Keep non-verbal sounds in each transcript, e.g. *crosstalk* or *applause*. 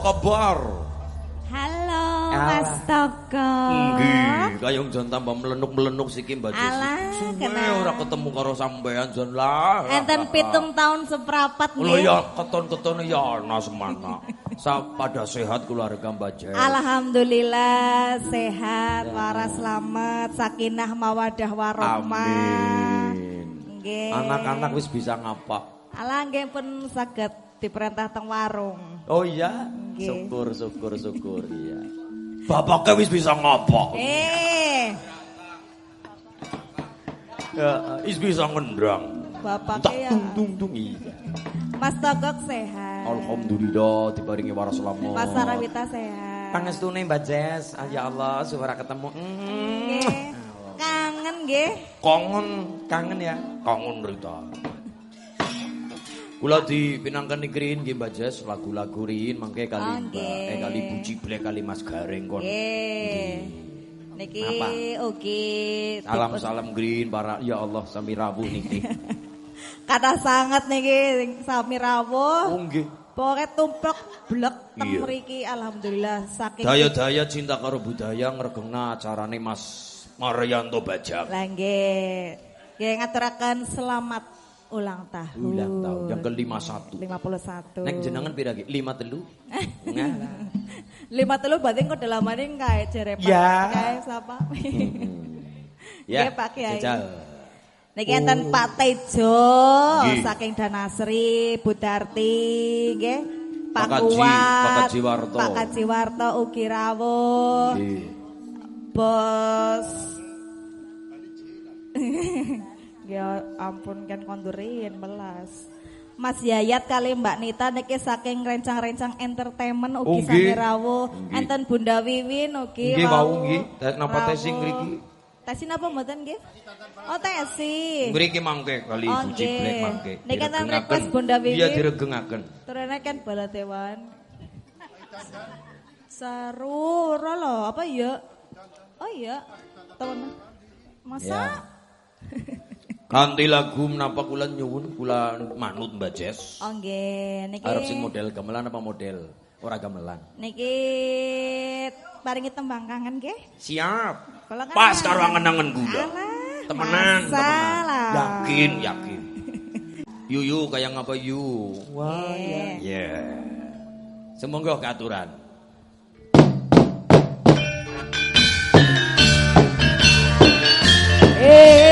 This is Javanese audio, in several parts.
Kabar? Halo, Mas Toko. Nggih, kayong jan tambah melenuk-melenuk siki Mbak Jesi. Alah, kenal. ora ketemu karo sampean jan lah. Enten pitung tahun seprapat Lho nggih. ya keton-ketone ya ana semana. Sa pada sehat keluarga Mbak Jesi. Alhamdulillah sehat, waras selamat, sakinah mawadah warahmah. Amin. Nggih. Anak-anak wis bisa ngapa? Alah nggih pun saged diperintah teng warung. Oh iya, Nggih. syukur syukur syukur iya. Bapaknya wis bisa ngapa? Eh, Ya, wis bisa ngendrang. Bapak Tak ya. tung tung tung iya. Mas Togok sehat. Alhamdulillah diparingi waras selamat. Mas Sarawita sehat. Pangestune Mbak Jess, ah, ya Allah suara ketemu. Mm. Nggih. Kangen nggih. Kangen, kangen ya. Kangen Rita. Kula dipinangkan nikirin nggih Mbak Jess lagu-lagu rin mangke kali Oh, Mbak eh kali Bu Ciblek kali Mas Gareng kon. Nggih. Niki Apa? ugi Salam salam green para ya Allah sami rawuh niki. *laughs* Kata sangat niki sami rawuh. Oh nggih. Pokoke tumplek blek teng Iya. mriki alhamdulillah saking Daya-daya cinta karo budaya ngregengna acarane Mas Maryanto Bajang. Lah nggih. Nggih ngaturaken selamat ulang tahun. Ulang tahun yang ke-51. 51. Nek jenengan pira iki? 53. *laughs* Ngalah. Lima telu berarti kok dalamane kae jere Pak. Ya. Kae sapa? *laughs* Ya, Nggih, Pak Kiai. jajal. Niki enten Pak Tejo Nggih. saking Danasri, Budarti, nggih. Pak Kuat, Pak Kaji Warto. Pak Kaji Warto ugi rawuh. Nggih. Bos. *laughs* ya ampun kan kondurin belas. Mas Yayat kali Mbak Nita niki saking rencang-rencang entertainment ugi sami rawuh. Nggih. Enten Bunda Wiwin ugi Nggih, wau, nggih. Napa tesing mriki? Tesing apa mboten nggih? Oh, tesing. Mriki mangke kali Oh, Ciblek nggih. mangke. Niki kan request Bunda Wiwi. Iya diregengaken. Turunnya kan balatewan. Seru, lo apa ya? Oh iya, tahun masa? Ya. *laughs* Kanthi lagu menapa kula nyuwun kula manut Mbak Jess. Oh nggih, niki Arep sing model gamelan apa model ora gamelan? niki paringi tembang kangen nggih. Siap. Kan- Pas karo angen-angen kula. Alah, Temenan, masalah. temenan. Yakin, yakin. *laughs* Yuyu kayak ngapa yu? Wah, ya. Ya. Semoga keaturan. Ayo.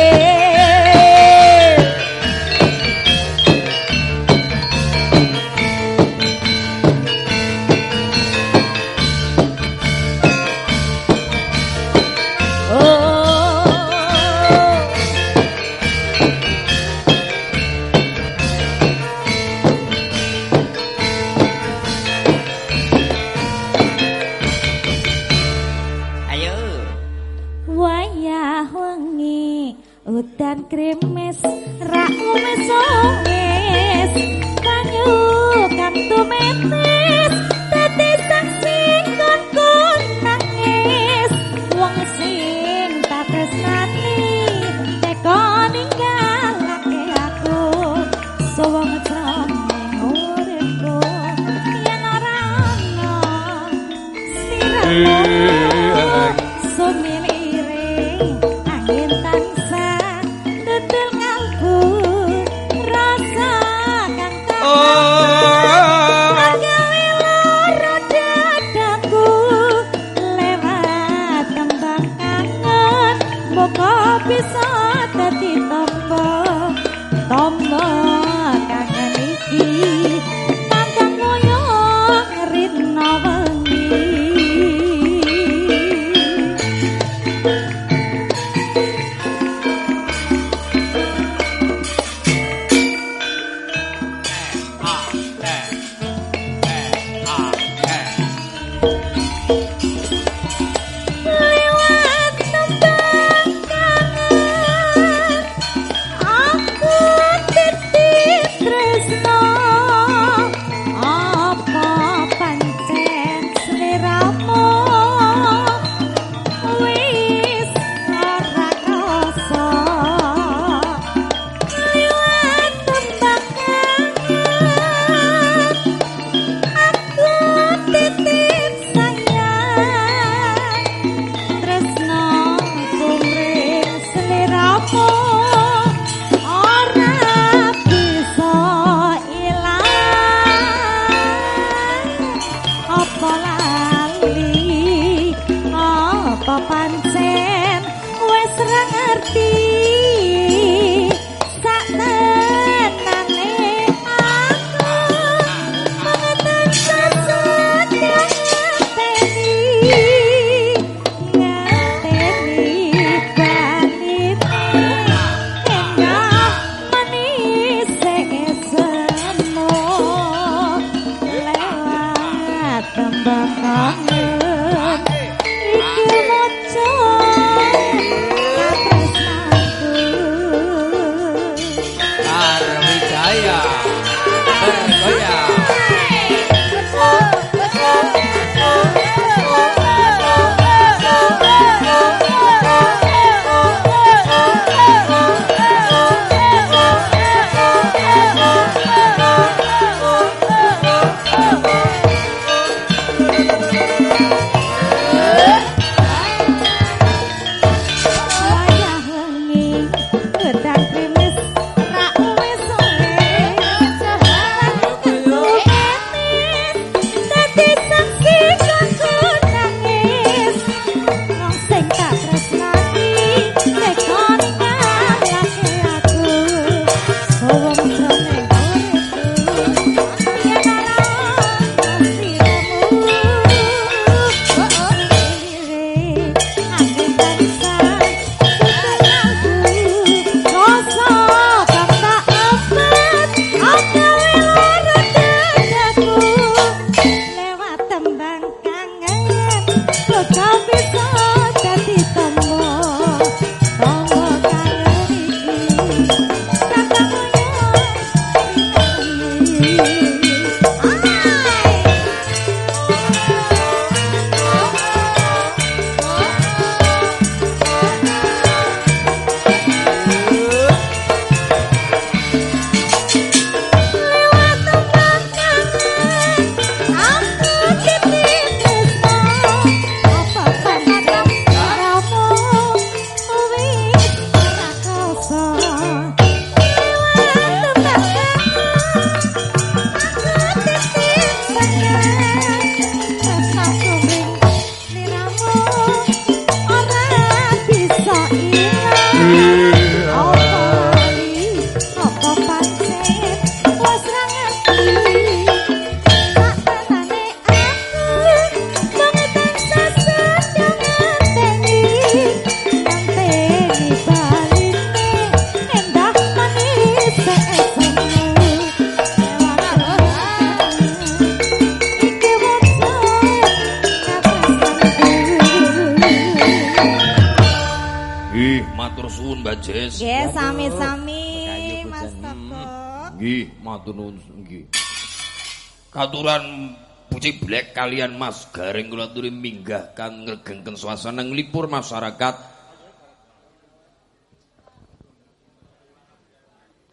Garing kula aturi minggah kan ngregengken suasana nglipur masyarakat.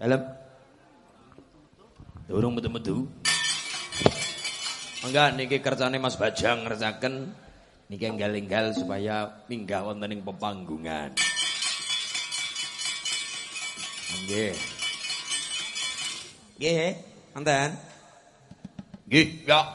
Dalam Durung metu-metu. Enggak niki kerjane Mas Bajang ngerjaken niki enggal-enggal supaya minggah wonten ing pepanggungan. Nggih. Nggih, wonten. Nggih, ya.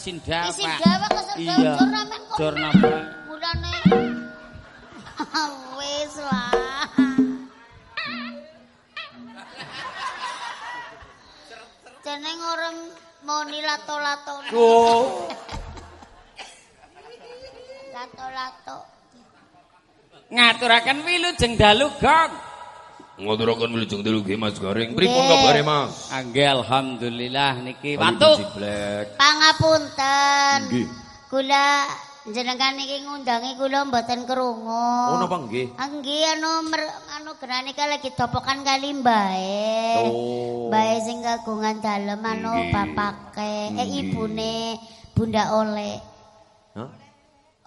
Isin dewek. Isin dewek kesel Iya. jornamen kok. Mulane *laughs* wis lah. Jeneng orang moni lato-lato. Oh. Lato-lato. Ngaturaken wilujeng dalu, Gong. Ngaturaken wilujeng telu nggih Mas Garing. Pripun kabare Mas? Angge alhamdulillah niki Kali watu. Ciblek. Pangapunten. Nggih. Kula jenengan niki ngundangi kula mboten krungu. Oh napa nggih? Ah, Nggih anu mer- anu gerane ka lagi topokan kali mbae. Oh. Mbae sing kagungan dalem anu bapake, eh ibune Bunda Oleh. Hah?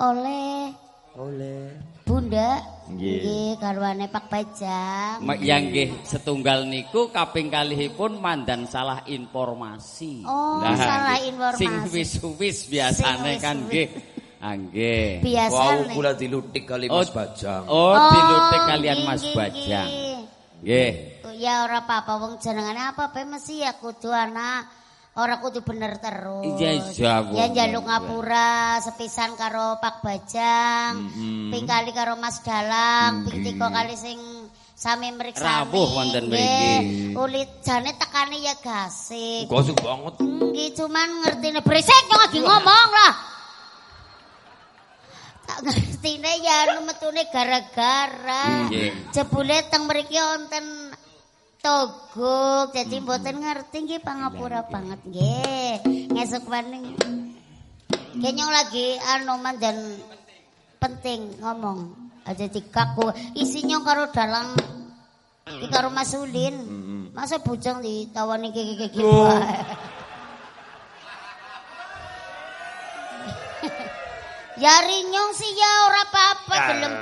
Oleh Oleh. Bunda Nggih. garwane Pak Bajang. Yang nggih setunggal niku kaping kalihipun mandan salah informasi. Oh, Nah, salah nggih. informasi. Sing wis-wis biasane Sing kan nggih. Angge. Wau Biasane. kula dilutik kali Mas Bajang. Oh, dilutik kalian nggih, Mas Bajang. nggih. Nggih. Ya ora apa-apa wong jenengane apa pe mesti ya kudu anak ora kudu bener terus. Iya, iya. Ya njaluk ngapura sepisan karo Pak Bajang, Mm-mm. ping kali karo Mas Dalang, ping Nggih. tiga kali sing sami mriksani. Rawuh wonten mriki. Ulit jane tekane ya gasik. Gosok banget. Nggih cuman ngertine berisik dong lagi ngomong lah. Tak ngertine ya metune gara-gara. Jebule teng mriki wonten togok jadi mboten ngerti nggih pangapura banget nggih. Ngesuk paning Kenyong lagi anu mandan penting ngomong. Aja dikaku isinya karo dalang iki karo Mas Ulin. Masa bujang ditawani iki iki *laughs* Yari nyong sih ya ora apa-apa gelem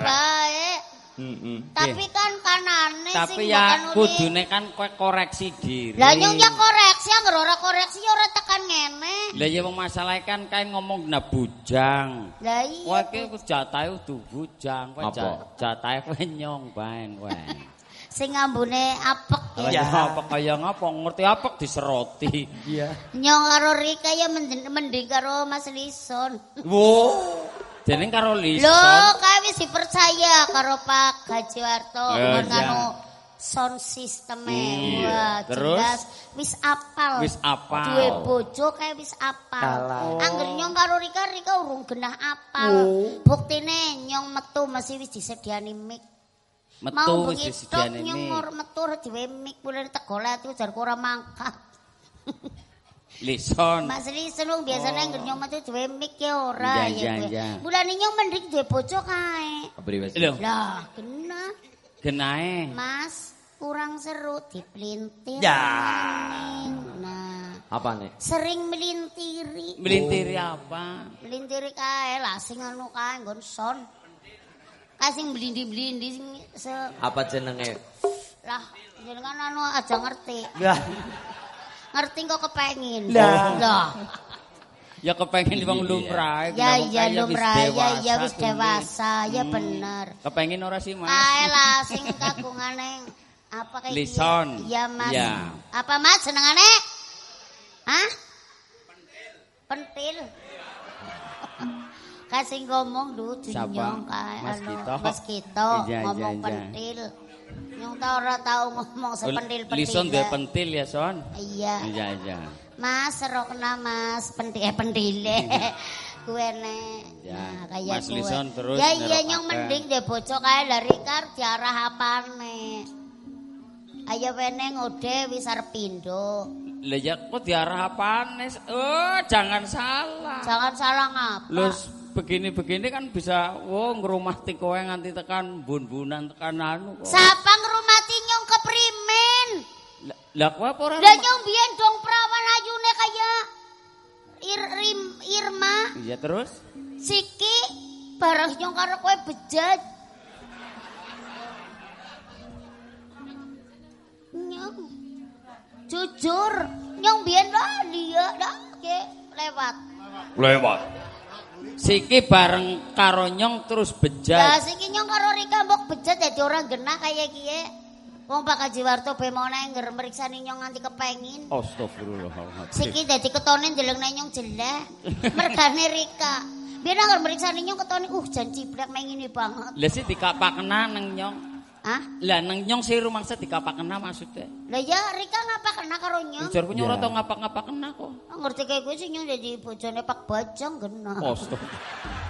Tapi kan kanane Tapi sing ya kudune kan kowe koreksi diri. Lah nyong ya koreksi anggere ora koreksi ya ora tekan ngene. Lah ya wong masalah kan kae ngomong na bujang. Lah iya. Kowe wis jatahe kudu bujang, kowe jatahe kowe nyong bae kowe. *laughs* Sing ngambune apek Ya apa kaya ngapa ngerti apek diseroti. Nyong karo Rika ya mending, mending karo Mas Lison. Wow. Jeneng karo Lho, Lison. kae wis dipercaya karo Pak Gajiwarto Eh, kon iya. anu sound system. Wah, Terus? jelas wis apal. Wis apal. Duwe bojo kae wis apal. Angger nyong karo Rika, Rika urung genah apal. Buktine nyong metu mesti wis disediani mic. Metu Mau wis disediani nyong mik. ora metu diwe mic mulai tegolet iku jarku ora mangkat. *laughs* Lison. Mas Lison wong biasane angger nyong metu diwe mic ya ora Oh. Iya, iya. Mulane nyong mending duwe bojo kae. Lho, Lah, genah. genahe. Mas, kurang seru dipelintir. Ya. Nah, Apa nih? sering melintiri. Melintiri apa? Melintiri kae lah sing anu kae nggon son. Kae sing blindi-blindi sing se Apa jenenge? lah jenengan anu aja ngerti. Lah. Ngerti kok kepengin. Lah. Lah. Ya kepengin wong lumrah. Ya wis lumrah ya ya wis dewasa ya Hmm. bener. Kepengin ora sih, Mas? Kae lah *laughs* sing kagungane apa kayak Lison. Iya Mas. Iya. Apa Mas senengane? Hah? Pentil. *laughs* Kasih ngomong dulu Siapa? nyong kae Mas Kito? Mas Kito ngomong iya. pentil. Nyong tau ora tau ngomong sepentil-pentil. Lison duwe pentil ya, Son? Iya. Iya, iya. Mas serokna Mas pentil eh pentile. *laughs* Kuwe ne. Ya, Nah, kayak Mas kuwe. Lison terus Ya iya nyong mending deh bocok kae dari kar diarah apane. Ayo wene ngode wis arep pindho. Lah ya kok diarah apane? Oh, jangan salah. Jangan salah ngapa. Lus begini-begini kan bisa wo ngrumati kowe nganti tekan bun-bunan tekan anu kok. Sapa ngrumati nyong keprimen? Lah- kowe apa ora? Lah nyong biyen dong perawan ayune kaya Ir, Rim, Irma, Iya terus? Siki, bareng nyong karo kowe bejat. Nyong. Jujur, nyong biyen lah dah nggih lewat. Lewat. Siki bareng karo nyong terus Lah bejat. siki nyong karo Rika mbok bejat dadi orang genah kaya kiye. Wong Pak Kaji Warto nang ngger meriksani nyong nganti kepengin. Astagfirullahaladzim. Siki dadi ketone ndeleng nang nyong jelek. Mergane Rika. Biar nang ngger meriksani nyong ketone uh jan ciblek mengini banget. Lah sih dikapakna nang nyong. Hah? Lah nang nyong sih rumangsa dikapakna maksudnya. Lah ya Rika ngapa kena karo nyong? Ujarku nyong Ya. ora tau ngapak-ngapakna kok. Oh, ngerti kayak gue sih nyong jadi bojone Pak Bajang genah. Astagfirullah.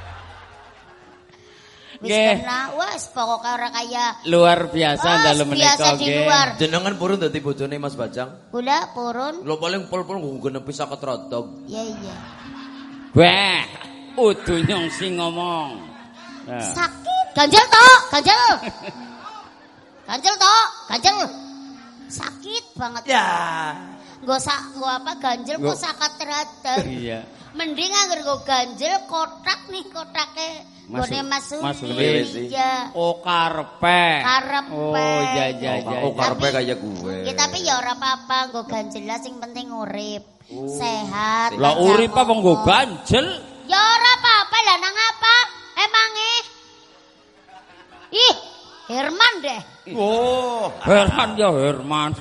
Wis Nggih. genah wes pokoknya ora kaya Luar biasa dalam menika biasa di nggih. luar. Jenengan purun dadi bojone Mas Bajang. Gula purun. Lo paling pol-pol nggo nepi saket rodok. Ya iya. Wah, udu nyong sing ngomong. Nah. Sakit. Ganjel tok, ganjel. *laughs* Ganjel tok, ganjel. Sakit banget. Ya. Nggo sak nggo apa ganjel kok sakat radang. Iya. Mending anggar nggo ganjel kotak nih kotake Masuk- gone masuk. masuk. Iya. Oh karepe. Karepe. Oh iya iya iya. Oh, iya. karepe kaya gue. Ya tapi ya ora apa-apa nggo ganjel lah sing penting urip. Sehat. Lah urip apa umur. ganjel? Ya ora apa-apa lah nang apa? Emange. Ih, Herman deh. Oh. Herman ya Herman.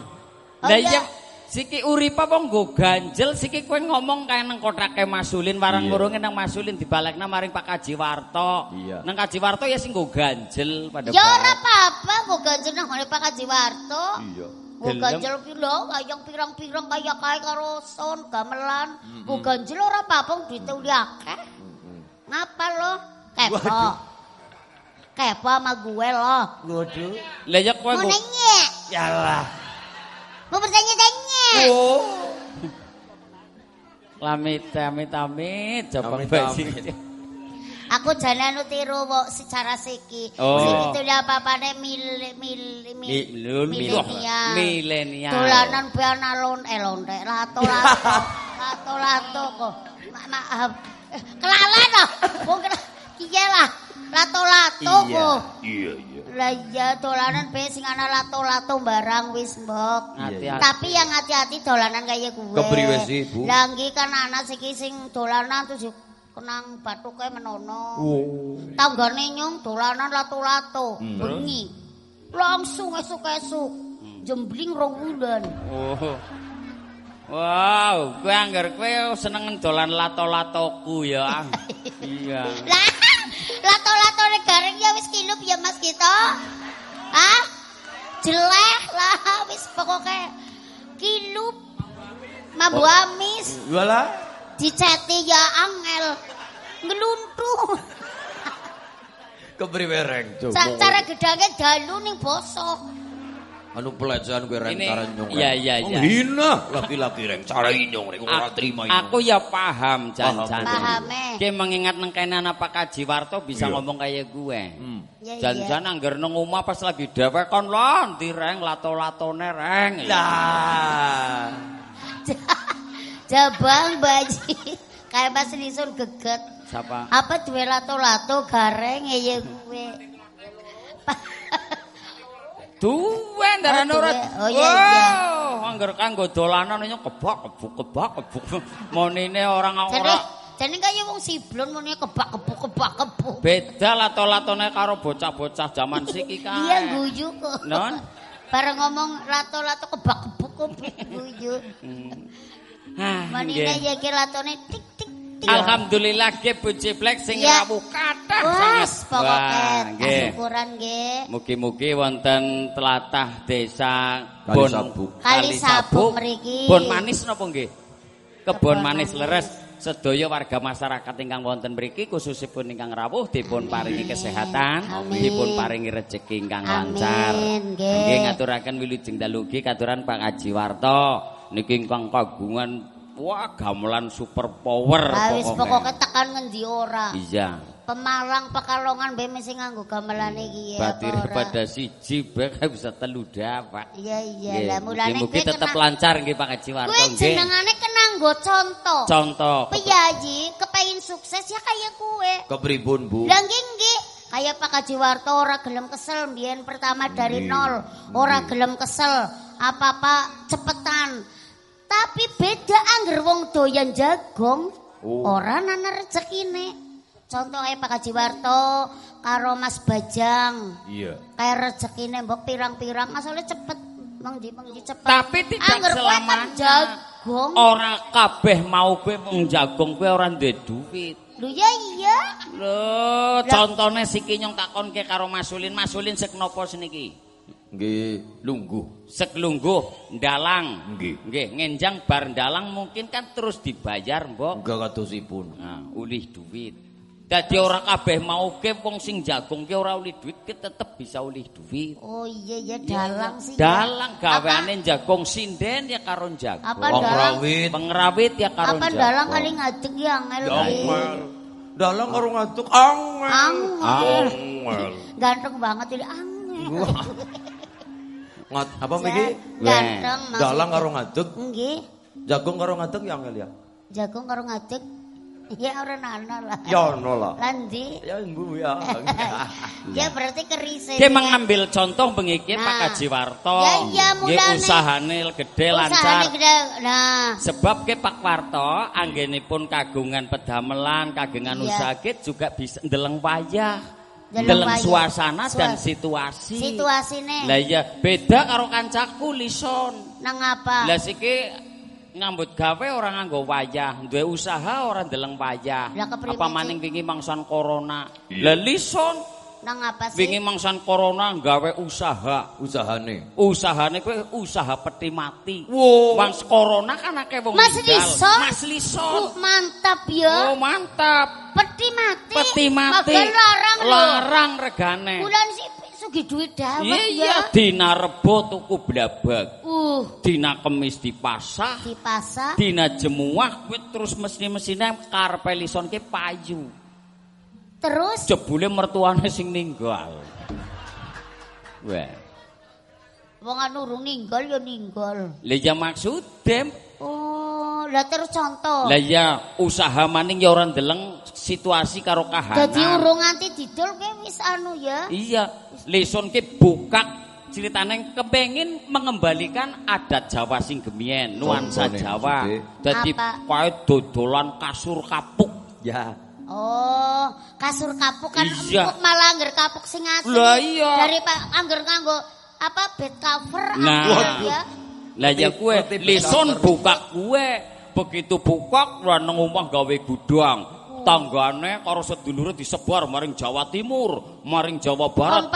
Oh, Lah iya. Siki urip apa nggo ganjel siki kowe ngomong kae nang kotrake Masulin warang ngurunge nang Masulin dibalekna maring Pak Kaji Warto. Iya. Nang Kaji Warto ya sing nggo ganjel pada Ya ora apa-apa nggo ganjel nang Pak Kaji Warto. Iya. Nggo Gelem. ganjel piro kayang pirang-pirang kaya kae karo son gamelan. Nggo ganjel ora apa-apa duite uli akeh. Ngapa lo? Kepo. Kepo sama gue lo. Waduh. Lah ya kowe Mau nanya? Yalah. Mau bertanya-tanya? Oh. Lamit amit amit coba amit. Aku jalan tiru kok secara siki. Oh. Sing itu lah apa-apane mil mil mil Milenial. Dolanan pian alon eh lonte lato lato. lato lato kok. Ma maaf. Eh, Kelalen ah. Wong kena kiye lah. Lato lato kok. Iya, iya. Lah iya dolanan pe sing ana lato lato barang wis mbok. Tapi yang hati-hati dolanan kaya gue. Kepriwe sih, Bu? Lah nggih kan anak siki sing dolanan terus kenang batuke menono. Oh. Tanggane nyong dolanan lato-lato, Hmm. bengi. Langsung esuk-esuk. Jembling rong wulan. Oh. Wow, kowe anggar kowe seneng dolan lato-latoku ya. *laughs* iya. Lah, lato-lato gareng ya wis kilup ya Mas kita. Hah? Jelek lah *laughs* wis pokoke kilup. Mambu amis Walah. diceti ya angel. Ngeluntuh. Kepriwe reng? Sa cara gedange dalu ning bosok. Anu pelecehan gue reng Ini- cara nyong. iya, Reng. iya, Oh, iya. Hina laki-laki reng cara inyong reng ora terima inyong. Aku ya paham jan-jan. Pahame. Ki mengingat nang kene anak Pak Kaji Warto bisa Iya. ngomong kayak gue. Hmm. Ya iya. Jan-jan anggar nang omah pas lagi dhewekon lho, ndireng lato-latone reng. Lah. *laughs* Jabang baji. Kayak Mas Lisun geget. Siapa? Apa duwe lato-lato gareng ya gue. Duwe ndarane ora. Oh, iya, iya. Wow, anggar kanggo dolanan nyong kebak kebuk kebak kebuk. *laughs* Monine orang ora jadi kaya wong siblon muni kebak kebuk kebak kebuk. beda lato-latone karo bocah-bocah zaman siki kae. Iya guyu kok. Non? Bareng ngomong lato-lato kebak kebuk kebuk guyu. Ah, Manine nggih. ya ki latone tik tik Alhamdulillah ge Bu Ciplek sing rawuh kathah sanget. pokoke Wah, nggih. syukuran nggih. Mugi-mugi wonten tlatah desa Bon. Kali Sabuk mriki. Bon manis napa nggih? Kebon Kebon manis leres. Sedaya warga masyarakat ingkang wonten mriki khususipun ingkang rawuh dipun paringi kesehatan, Amin. dipun paringi rejeki ingkang lancar. nggih. Nggih ngaturaken wilujeng dalugi katuran Pak Haji Warto niki ingkang kagungan wah gamelan super power Lah wis pokoke. tekan ngendi ora. Iya. Pemalang Pekalongan be mesti nganggo gamelane iki ya. Batir pada siji bae *laughs* bisa telu dapat. Iya iya lah mulane kowe tetep lancar nggih Pak Haji Warto nggih. jenengane kena nggo contoh. Contoh. Piyayi kepengin sukses ya kaya kowe. Kepripun, Bu? Lah nggih nggih. Kayak Pak Haji Warto ora gelem kesel mbiyen pertama dari nol, ora gelem kesel. Apa-apa cepetan. Tapi beda angger wong doyan jagung. Oh. Ora ana rezekine. Contohnya Pak Haji Warto karo Mas Bajang. Iya. Kayak rezekine mbok pirang-pirang asale cepet. Mengji mengji cepet. Tapi tidak Angger kan selamanya. jagung. Ora kabeh mau kowe wong jagung kowe ora duwe duit. Lho ya iya. Lho, contone siki nyong takonke karo Masulin, Masulin sek napa seniki? Nggih, lungguh. Sek lungguh ndalang. Nggih. Nggih, ngenjang bar ndalang mungkin kan terus dibayar, Mbok. Enggak kadosipun. Nah, ulih duit. Dadi ora kabeh mau ke wong sing jagung ke ora ulih duit, ke tetep bisa ulih duit. Oh iya ya dalang sih. ya. Dalang gaweane jagung sinden ya karo jagung. Apa Wong dalang? rawit. Pengrawit ya karo Apa jagung. dalang kali ngadeg ya angel. Ya ki. angel. Dalang karo ngaduk angel. Angel. Angel. *laughs* Ganteng banget ini angel. Ngat apa maksudnya. Dalang karo ngaduk, Nggih. jagung karo ngaduk ya angel ya. Jagung karo ngadeg. *laughs* Ya ora nana lah. Ya ono lah. Landi. Ya mbu ya. *laughs* Ya berarti kerise. Ki mengambil contoh bengiki Nah. Pak Haji Warto. Ya, iya, mulane. usahane gede lancar. Usahane gede. Nah. Sebab ke Pak Warto anggenipun kagungan pedamelan, kagungan Iya. usaha juga bisa ndeleng wayah. Wayah. suasana dan situasi. Situasine Lah iya, beda karo kancaku lison. nang apa? Lah siki ngambut gawe orang nganggo wayah, duwe usaha orang ndeleng wayah. Apa maning wingi mangsan corona. Lah lison Nang apa sih? wingi mangsan corona gawe usaha. Usahane. Usahane kowe usaha peti mati. Wow. Wang corona kan akeh wong Mas. Lison? Mas Lison. Uh, mantap ya. Oh, mantap. Peti mati. Peti mati. Makan larang lho. Larang regane. Bulan sih sugih duit dawet Iya, ya. dina rebo tuku blabag. Uh, Dina kemis dipasah. di pasar. Dina jemuah kuwi terus mesti-mesine karepe lison ki payu. Terus Jebule mertuane sing ninggal. Wah, wong anu urung ninggal ya ninggal. lha ya maksude Oh, lah terus contoh. Lah iya, usaha maning ya ora ndeleng situasi karo kahanan. Dadi urung nganti didol kowe wis anu ya. Iya, leson ki bukak ceritane kepengin mengembalikan adat Jawa sing gemien, nuansa Jawa. Dadi kae dodolan kasur kapuk. Ya. Oh, kasur kapuk kan Iya. empuk malah angger kapuk sing asli. Lah iya. Dari Pak angger nganggo apa bed cover Nah. ya. Lah ya kue betapa. buka kue. Begitu buka ora nang omah gawe gudang. Tanggane karo sedulure disebar maring Jawa Timur, maring Jawa Barat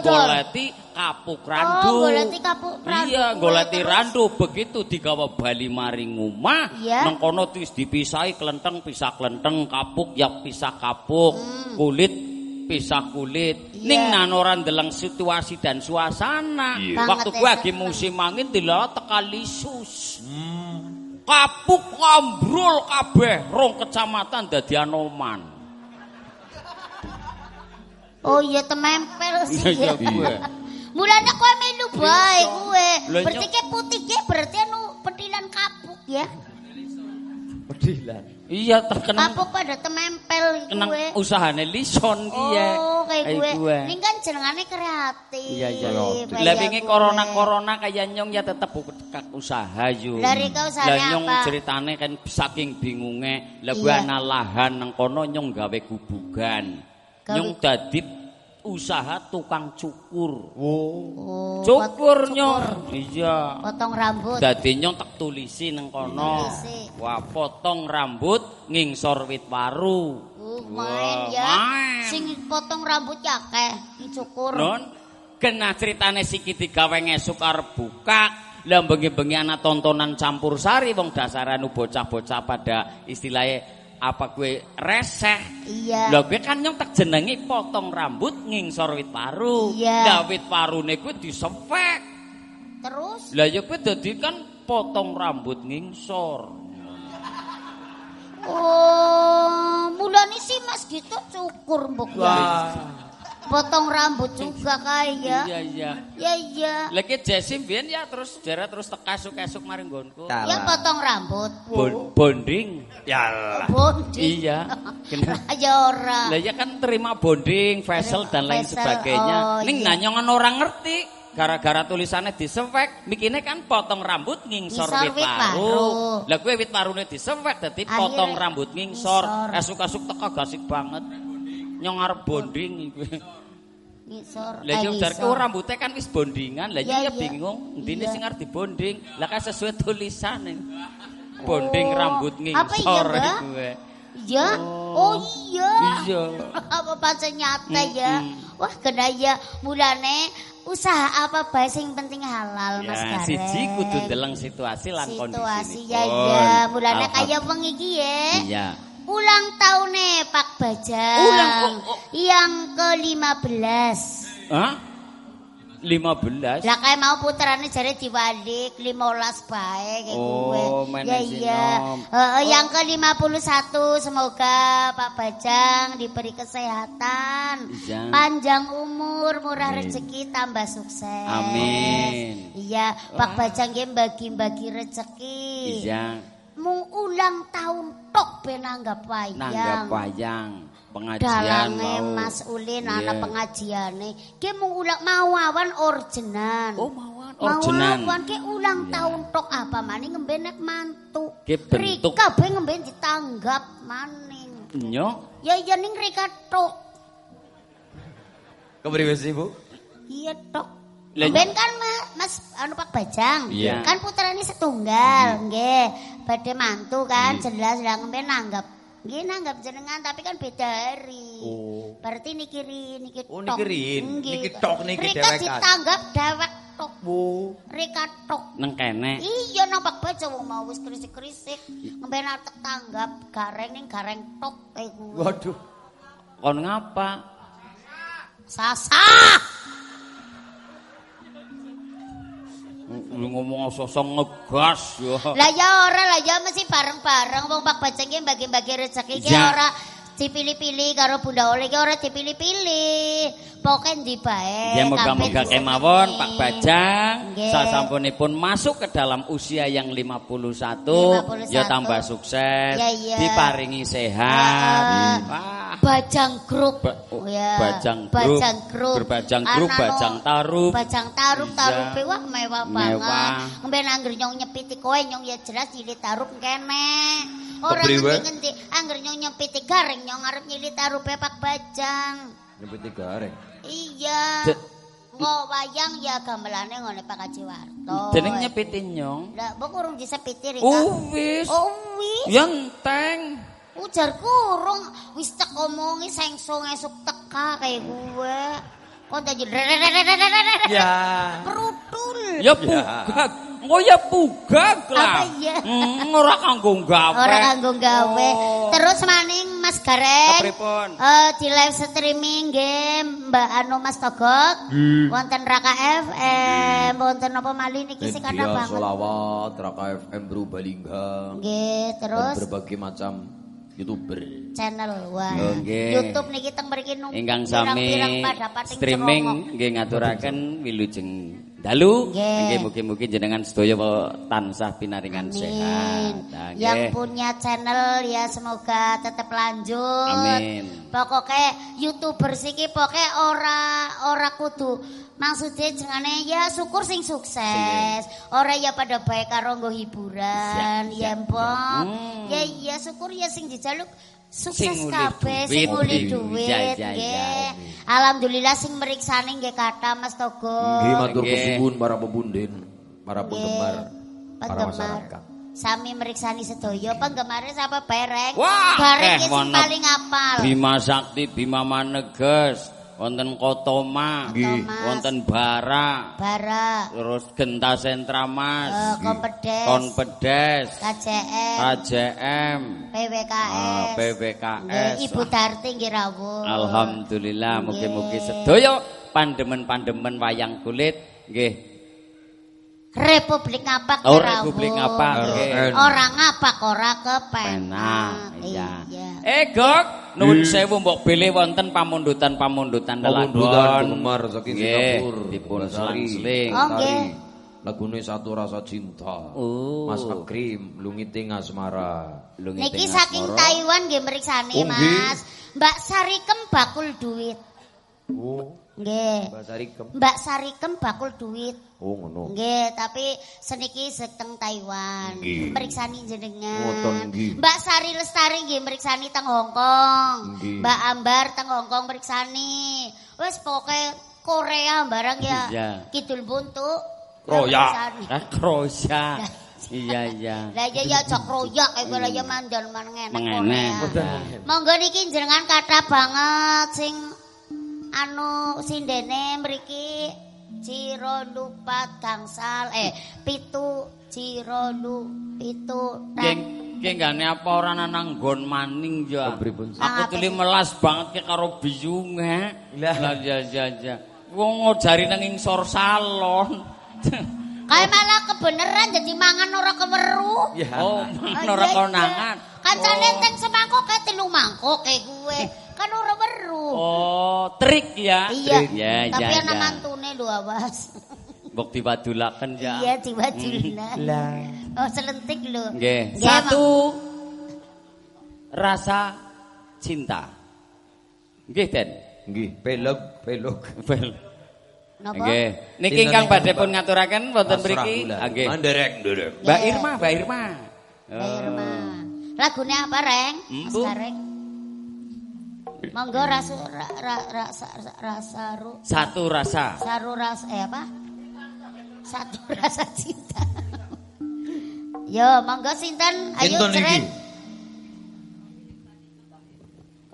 goleti kapuk randu. Oh, goleti kapuk randu Iya, goleti randu begitu digawa bali maring omah, nang kono wis dipisahi klenteng pisah klenteng, kapuk ya pisah kapuk, kulit pisah kulit. Hmm. Iya. Ning nan ora ndeleng situasi dan suasana. Iya. Waktu ya, lagi musim angin dilawat tekalisus. Kapuk ngambrul kabeh rong kecamatan dadi anoman. Oh iya temempel sih. Iya, ya. gue. Mulane kowe melu bae kowe. Berarti putih ke berarti anu petilan kapuk ya. Pedilan. Iya terkenang Kapuk pada temempel kenang kowe. usahane lison ki ya. Oh, kayak gue. gue. Ini kan jenengane kreatif. Iya iya. Lah wingi corona-corona kaya nyong ya tetep buka usaha yo. Lah, Rika usahane Lah nyong apa? ceritane kan saking bingunge, lah gue ana lahan nang kono nyong gawe gubugan. Nyong dadi usaha tukang cukur. Oh, Cukur nyong. Iya. Potong rambut. Dadi nyong tak tulisi nang kono. Wah, potong rambut ngingsor wit waru. Uh, main ya. main. Sing potong rambut ya akeh, dicukur. Non, kena ceritane siki digawe ngesuk arep buka. Lah bengi-bengi ana tontonan campur sari wong dasaran bocah-bocah pada istilahnya apa gue reseh. Iya. Lah gue kan nyong tak jenengi potong rambut ngingsor wit waru. Iya. Lah wit warune gue disepek. Terus Lah ya gue dadi kan potong rambut ngingsor. oh, mulane sih Mas gitu cukur mbok ya. Potong rambut juga kaya. Iya iya. Ya iya. Lagi Jessim biyen ya terus jera terus tekasuk-kasuk maring nggonku. Ya. Ya potong rambut. Bon- bonding. Yalah. Bonding. Iya. *laughs* Kena- Ya ora. Lah ya kan terima bonding, vessel dan lain Vessel, sebagainya. oh, Ning iya. nanyongan orang ngerti. gara-gara tulisannya disewek, mikine kan potong rambut ngingsor wit waru. Lah kuwi wit warune disewek dadi Akhire potong rambut ngingsor. Esuk-esuk teko gasik banget. Nyong arep bonding. Ngisor. Lah iki eh, ujarke ngisor. oh rambutnya kan wis bondingan. Lah iya. bingung, ndine Iya. sing arep dibonding. Lah kan sesuai tulisane. Bonding Oh. rambut Apa iya, Mbak? kuwi. Iya. Oh, iya. Iya. *laughs* apa pancen nyata ya. Wah, kena ya mulane usaha apa bae sing penting halal Mas Ya, Gareng. siji kudu ndeleng situasi lan kondisi. Situasi ya ya, mulane kaya wong iki ya. Iya. Ulang tahunnya Pak Bajang. Ulang, oh, oh. Yang ke-15. Hah? 15. Lah kayak mau putrane jare diwalik 15 bae kayak Oh, gue. main Ya iya. Heeh, yang ke-51 semoga Pak Bajang diberi kesehatan, Iya. panjang umur, murah Amin. rezeki, tambah sukses. Amin. Iya, Pak Bajang nggih bagi-bagi rezeki. Iya. Mung ulang tahun tok ben nanggap wayang. Nanggap wayang pengajian Dalange mau. Mas Ulin Iya. ana pengajiane. Ki mung ulang mawawan orjenan. Oh, mawan orjenan. Mawawan ki ulang Iya. tahun tok apa maning ngembe nek mantu. Ki bentuk- Rika be ngembe ditanggap maning. Nyo. Ya iya ning Rika tok. Kepriwe sih, Bu? Iya tok. Ben kan Ma- Mas anu Pak Bajang, Iya. kan putrane setunggal, nggih. Badhe mantu kan jelas lah ngembe nanggap. Nggih nanggap jenengan tapi kan beda hari. Oh. Berarti niki ri niki Oh, tok. niki rin. Nggih. Niki tok, niki Rika dewekan. ditanggap dewek tok. Bu. Rika tok. Neng kene. Iya nang Pak Bajang wong mau wis krisik-krisik. Ngembe nak tanggap gareng ning gareng tok gue. Waduh. Kon ngapa? Sasa. Ngomong sosok ngegas ya. Lah ya ora lah ya mesti bareng-bareng wong Pak Bajang ki bagi-bagi rezeki ki Ya. ora dipilih-pilih karo Bunda Oleh ki ora dipilih-pilih. Pokoke ndi bae. Ya moga-moga kemawon. Pak Bajang sasampunipun masuk ke dalam usia yang 51, 51. ya tambah sukses, Ya, ya. diparingi sehat. Heeh. Wah. Bajang grup. Ba- oh, ya. Bajang grup. Bajang grup. Berbajang grup, Anano- bajang tarup. Bajang tarup, Iya. tarupe wah mewah banget. Mewah. Ngembe angger nyong nyepiti kowe nyong ya jelas nyili tarup kene. Ora ngendi-ngendi angger nyong nyepiti gareng nyong arep nyili tarupe Pak Bajang. Nyebut gareng. Iya. Kok wayang ya gamelane ngene Pak Kaji Warto. Jeneng nyepitin nyong. Lah, mbok urung disepiti Rika. Oh wis. Oh, wis. Ya enteng. Ujar kurung wis tak omongi sengsong esuk teka kayak gue. Kok jadi Ya. Perutul. Ya bugak. Oh ya bugak lah. Apa iya? Hmm, ora kanggo gawe. Ora kanggo gawe. Oh. Terus maning Mas Gareng. Kepripun? Eh di live streaming game Mbak Anu Mas Togok. Wonten Raka FM, wonten apa malih niki sing Media banget. Solawat, Raka FM Berbalingga. Nggih, Dan terus berbagai macam YouTuber. channel wah. Nggih. YouTube niki teng mriki nung. Ingkang sami streaming nggih ngaturaken wilujeng dalu Nggih. mugi-mugi jenengan sedaya tansah pinaringan sehat. Nah. Yang punya channel ya semoga tetap lanjut. Amin. Pokoknya youtuber siki pokoknya ora ora kudu maksudnya jengane ya syukur sing sukses. Ora ya pada baik karo nggo hiburan, Siap, ya siap, mbok. siap. Hmm. Ya iya syukur ya sing dijaluk sukses kabeh duit. sing nguli duit nggih. Alhamdulillah sing meriksani nggih kata Mas Togo. Nggih matur kesuwun para pebunden, para penggemar, para masyarakat. Sami meriksani sedaya penggemarnya siapa bareng? Bareng eh, sing paling apal. Bima Sakti Bima Maneges wonten Kotoma Nggih. wonten Bara Bara, terus Genta Sentra Mas eh, Kompedes, Konpedes KJM, KJM PWKS, ah, PWKS Ibu Darti nggih rawuh. Alhamdulillah mugi-mugi sedaya pandemen-pandemen wayang kulit nggih Republik Ngapak Oh, nggih rawuh. Republik Ngapak, nggih. Orang ngapak ora kepenak. penak iya Iya. eh Gok nuwun sewu mbok bilih wonten pamundutan-pamundutan Pamundutan lelagon penggemar saking Nggih, Singapura. dipun selang-seling Oh, nggih. Lagune satu rasa cinta. Oh. Mas Akrim, Lungiting Asmara. Lungi Niki tengah saking. Taiwan nggih meriksani Oh. Mas. Mbak Sarikem bakul duit. Oh, Nggih. Mbak Sarikem. Mbak Sarikem bakul duit. Oh, ngono. Nggih, tapi seniki seteng Taiwan. Nggih. Meriksani jenengan. Ngoten, nggih. Mbak Sari Lestari nggih meriksani teng Hongkong. Nggih. Mbak Ambar teng Hongkong meriksani. Wes pokoke Korea barang ya. Iya. Kidul buntu. Ah, kroya. Iya, iya. Lah ya ya aja kroyak kayak gue ya mandan man ngenek Mengenek. Korea. Monggo niki jenengan kata banget sing anu sindene mriki Ciro lupat gangsal eh pitu Ciro lu pitu Geng genggane apa ora nang nggon maning ya. Oh? Aku tuli melas banget ke karo biyunge. Lah ya ya ya. Wong ngojari nang ngisor salon. *laughs* Kayak malah kebeneran jadi mangan ora keweru. Oh, Oh, ora iya, konangan. Kancane teng semangkok kayak telu mangkok kayak gue. *laughs* Kan ora weru. Oh, trik ya. Iya. Ya, Tapi ya, ana ya. mantune lho awas. *laughs* Mbok diwadulaken ya. Iya tiba-tiba. Lah. Oh selentik lho. Nggih. Satu rasa cinta. Nggih, Den. Nggih, pelog, pelog. Well. Napa? Nggih. Niki ingkang badhe pun ngaturaken wonten mriki. Nggih. Manderek, nderek. Mbak. Irma, Mbak Irma. Mbak Irma. Lagune apa, Reng? Empu. Sekarang. Monggo rasu ra, ra, rasa rasa ru Satu rasa. saru ras eh apa? Satu *laughs* rasa cinta. Yo, monggo sinten? Ayo ceren.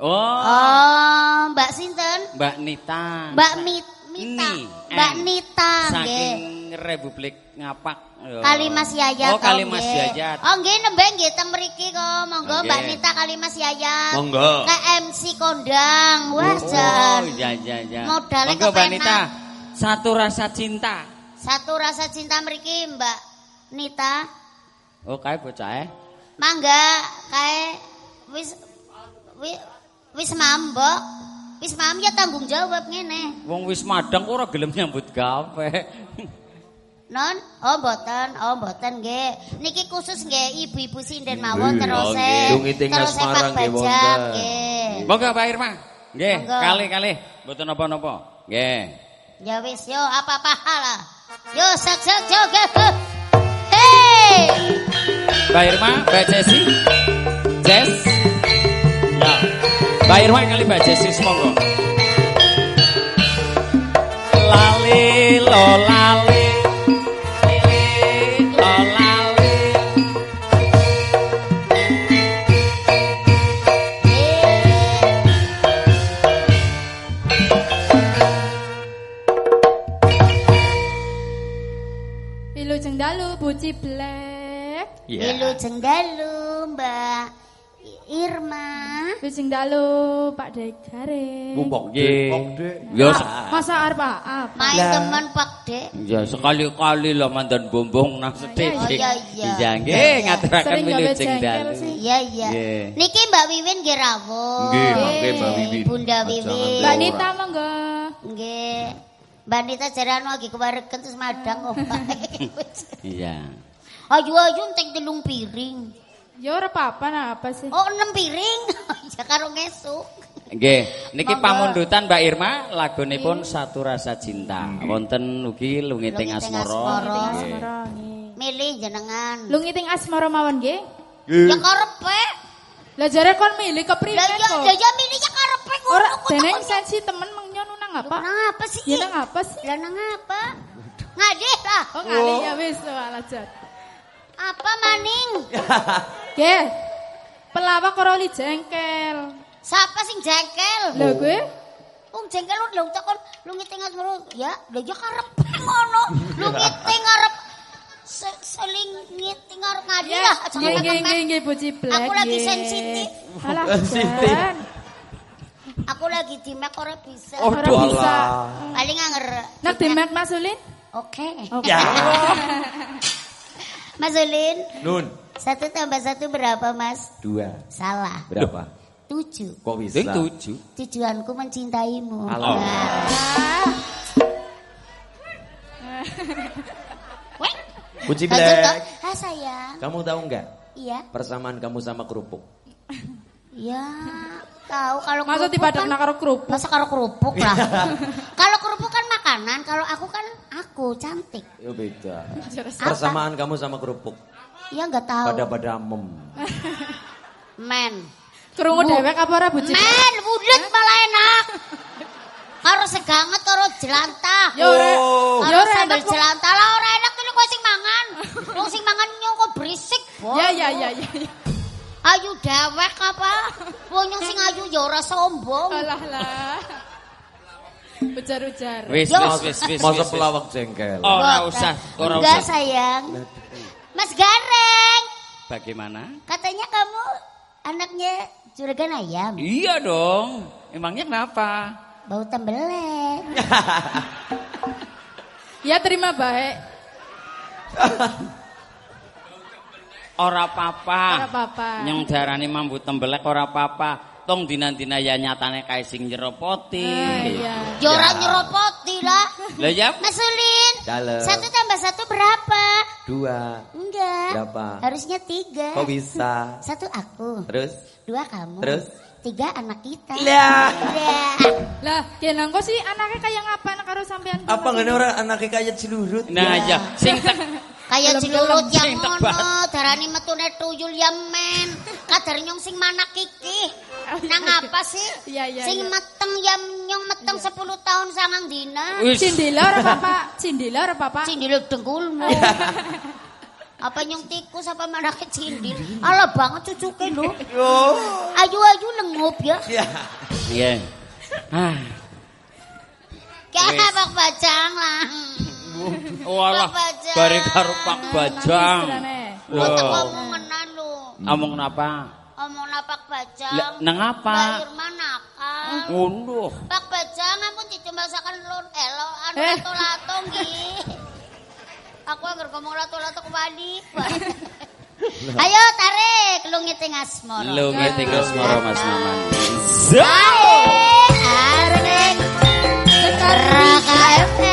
Oh, Oh, Mbak sinten? Mbak Nita. Mbak Mit Mita. Ni, Mbak N. Nita nggih. Republik Ngapak. Oh. Kali Mas Yayat. Oh, Kali Mas nggih. Yayat. Oh, nggih nembe nggih teng mriki kok. Monggo. Mbak Nita kali Mas Yayat. Monggo. Ke MC kondang. Wah, Oh, jan. iya iya iya. Modalnya Monggo Mbak kepenak. Nita. Satu rasa cinta. Satu rasa cinta mriki Mbak Nita. Oh, kae bocah eh. Mangga kae wis wis wis mambok. Wis mam ya tanggung jawab ngene. Wong wis madang kok ora gelem nyambut gawe. *laughs* Non, oh mboten, oh mboten nggih. Niki khusus nggih ibu-ibu sinden mawon terus nggih. e. Terus asmarang Pak nggih, Bajang wonten. nggih. Monggo Mbak Irma. Nggih, kali-kali mboten napa-napa. Nggih. Ya wis yo apa pahala. Yo sak sak joget. Hei! Mbak Irma, Mbak Jesi. Jess. Ya. Mbak Irma kali Mbak Jesi monggo. Lali lo lali. Blek. Iya. Ilu jengdalu Mbak Irma. Wilujeng dalu Pak Degare. Bumbok. Dek, Dek. Ya, Masa arep apa? Main teman Pak Dek. ya sekali-kali lah mandan bombong nang Oh sethithik. iya iya. Iya nggih ngaturaken Sering gawe wilujeng jengkel dalu. sih. Iya iya. Niki Mbak Wiwin nggih rawuh. Nggih, Mbak Wiwin. Bunda Wiwin. Mbak. Nita monggo. Nggih. Mbak Nita jarano lagi kewareken terus madang kok. Iya. Ayo ayo entek telung piring. Ya ora apa-apa nah apa sih? Oh, enam piring. *laughs* ya karo ngesuk. Nggih, niki pamundutan Mbak Irma lagunipun Satu Rasa Cinta. Wonten ugi Lungiting Asmara. Asmara. Milih jenengan. Lungiting asmara mawon nggih. Ya karepe. Lah jare kon milih kepriyen ya kok. lah ya milih ya karepe ngono Ora kok. takon. sensi temen apa? Nang apa sih? Ya nang apa sih? Lah nang apa? Ngadih lah. Oh ngali ya wis malah jat. Apa maning? *laughs* Nggih. Pelawak ora oli jengkel. Siapa sing jengkel? Lho gue Wong jengkel lu lho takon lu ngiting ngono ya, lha ya karepe ngono. Lu ngiting arep se- seling ngiting arep ngadi lah. Nggih nggih nggih Buci Black. Aku lagi sensitif. Alah Sensitif. Aku lagi di mek ora bisa. Oh, Ora bisa. Paling anger. Nak dimek Mas Ulin? Oke. Oke. Ya. *laughs* Mas Ulin, Nun, satu tambah satu berapa mas? dua. Salah. Berapa? Tujuh. Kok bisa? Sing tujuh. Tujuanku mencintaimu. Alah. Nah. *laughs* Kunci? Black. Ah sayang. Kamu tahu nggak Iya. persamaan kamu sama kerupuk? Ya. tahu kalau Masa dipadakna kan- karo kerupuk? Masa karo kerupuk lah. *laughs* kalau kerupuk kan makanan, kalau aku kan aku cantik. Ya beda. Persamaan kamu sama kerupuk. Ya nggak tahu. Pada pada mem. *laughs* Men. Krungu dewek apa ora bucin? Men, bulet malah enak. Karo seganget karo jelantah. Ya ora. Oh. Ya ora sambel jelantah lah ora enak ini kok sing mangan. Wong sing mangan nyong kok berisik. Ya ya ya ya. ya. Ayu dewek apa? Wong nyong sing ayu ya ora sombong. Alah lah. Ujar-ujar. Wis wis wis. Masa pelawak jengkel. Oh, ora usah, ora Enggak, usah. sayang. Mas Gareng, Bagaimana? katanya kamu anaknya juragan ayam. Iya dong. Emangnya kenapa? Bau tembelek. *laughs* Ya terima baik. *laughs* Ora apa-apa. Ora apa-apa. Nyong darani mambu tembelek ora apa-apa. Tong dina-dina ya nyatane kae sing nyeropoti. Ah, iya. Ya ora nyeropoti lah. Lah ya Mas Ulin, Dalem. satu tambah satu berapa? Dua. Enggak. Berapa? Harusnya tiga. Kok bisa? Satu aku, Terus? dua kamu. Terus? Tiga anak kita. Lah. Ya. Lah, kenang kok sih anaknya kayak ngapain karo sampean? Apa ada orang anaknya kayak cilurut? Nah ya, sing Kayak cilurut yang ngono, darani metune tuyul ya men. Kadar nyong sing mana kiki. Nang apa sih? Iya, iya, Sing iya. meteng ya nyong meteng 10 tahun sangang dina. Cindila ora papa? Cindila ora papa? Cindil dengkulmu. *laughs* apa nyong tikus apa mana cindil? Ala banget cucuke lho. Yo. Ayu-ayu lengup ya. Ya. Iya. Ah, Kayak Wes. Pak Bajang lah. walah Bajang. bare karo Pak Bajang. Tak Loh. ngomongan lu. Omong napa? Omong Pak Bajang. Lah, nang apa? Ngono. Pak Bajang ampun ditumbasaken lur elo anu Eh. lato-lato nggih. *laughs* Aku agar ngomong lato-lato kembali. Ayo tarik lungit ing asmara. Lu ngerti Asmara Mas Maman. Tarik arek Raka FM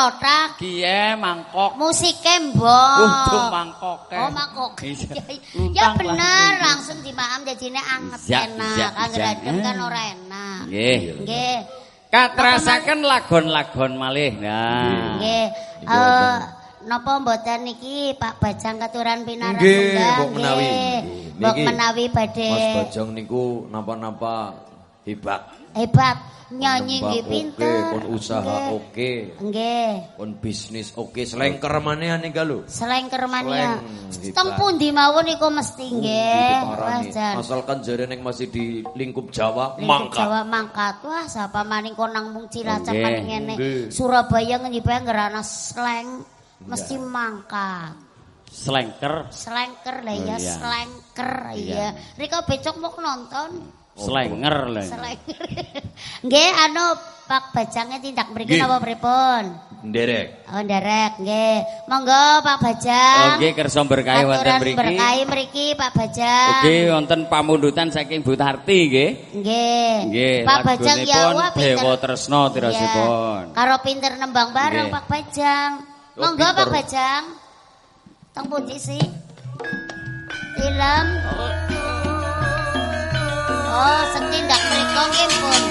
lotak? Kiye mangkok. Musike mbok. Untung mangkoke. Oh, mangkok. *laughs* Ya bener, langsung dimaam jadine anget enak. Angger iya. adem kan ora enak. Nggih. Nggih. Katrasaken lagon-lagon malih. Nah. Nggih. Eh napa mboten niki Pak Bajang katuran pinarak Nggih, mbok menawi. Mbok Niki, menawi badhe Mas Bajang niku napa-napa hebat. hebat nyanyi nggih Oke, pinter. pun usaha Nggih. oke, Nggih. pun bisnis oke, selengker maneh nika lho. Selengker mania. Seleng, Teng pundi mawon iku mesti nggih. Asalkan jarene masih di lingkup Jawa, mangkat. Jawa mangkat. Wah, sapa maning konang mung Cilacap Nggih, maning ngene. nggih. Surabaya ngenyip ngerana sleng mesti mangkat. Slengker, Slengker lah ya, Oh, iya. slengker Iya. iya. Rika becok mau nonton. Slenger lho. Slengker. Nggih, anu Pak Bajangnya tindak mriki Nggih. napa pripun? Nderek. Oh, nderek, nggih. Monggo Pak Bajang. Oke, kersa berkahi wonten mriki. berkahi mriki Pak Bajang. Oke, wonten pamundutan saking Bu Tarti nggih. Nggih. Nggih, Pak Bajang ya wah pinter. Dewa Tresna. Iya. Karo pinter nembang bareng Nggih. Pak Bajang. Oh, Monggo. Pak Bajang. Teng pundi sih? Film. Oh, setindak nggih pun.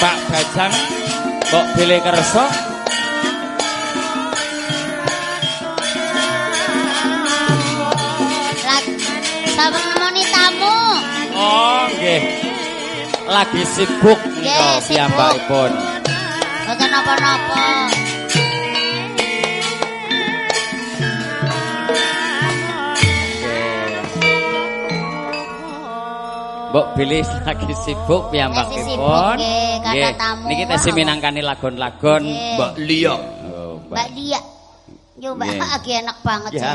Pak Bajang kok pilih kersa? Lagi sama nemoni tamu. Oh, nggih. Lagi sibuk nika piyambakipun. Boten napa-napa. Mbok bilih lagi sibuk Lagi sibuk, piyambakipun. nggih, kata Nggih, tamu. Niki tesih minangkani lagon-lagon Nggih. Mbak Lia. Oh, Mbak Dia. Yo Mbak, Nggih. *laughs* lagi enak banget Ya,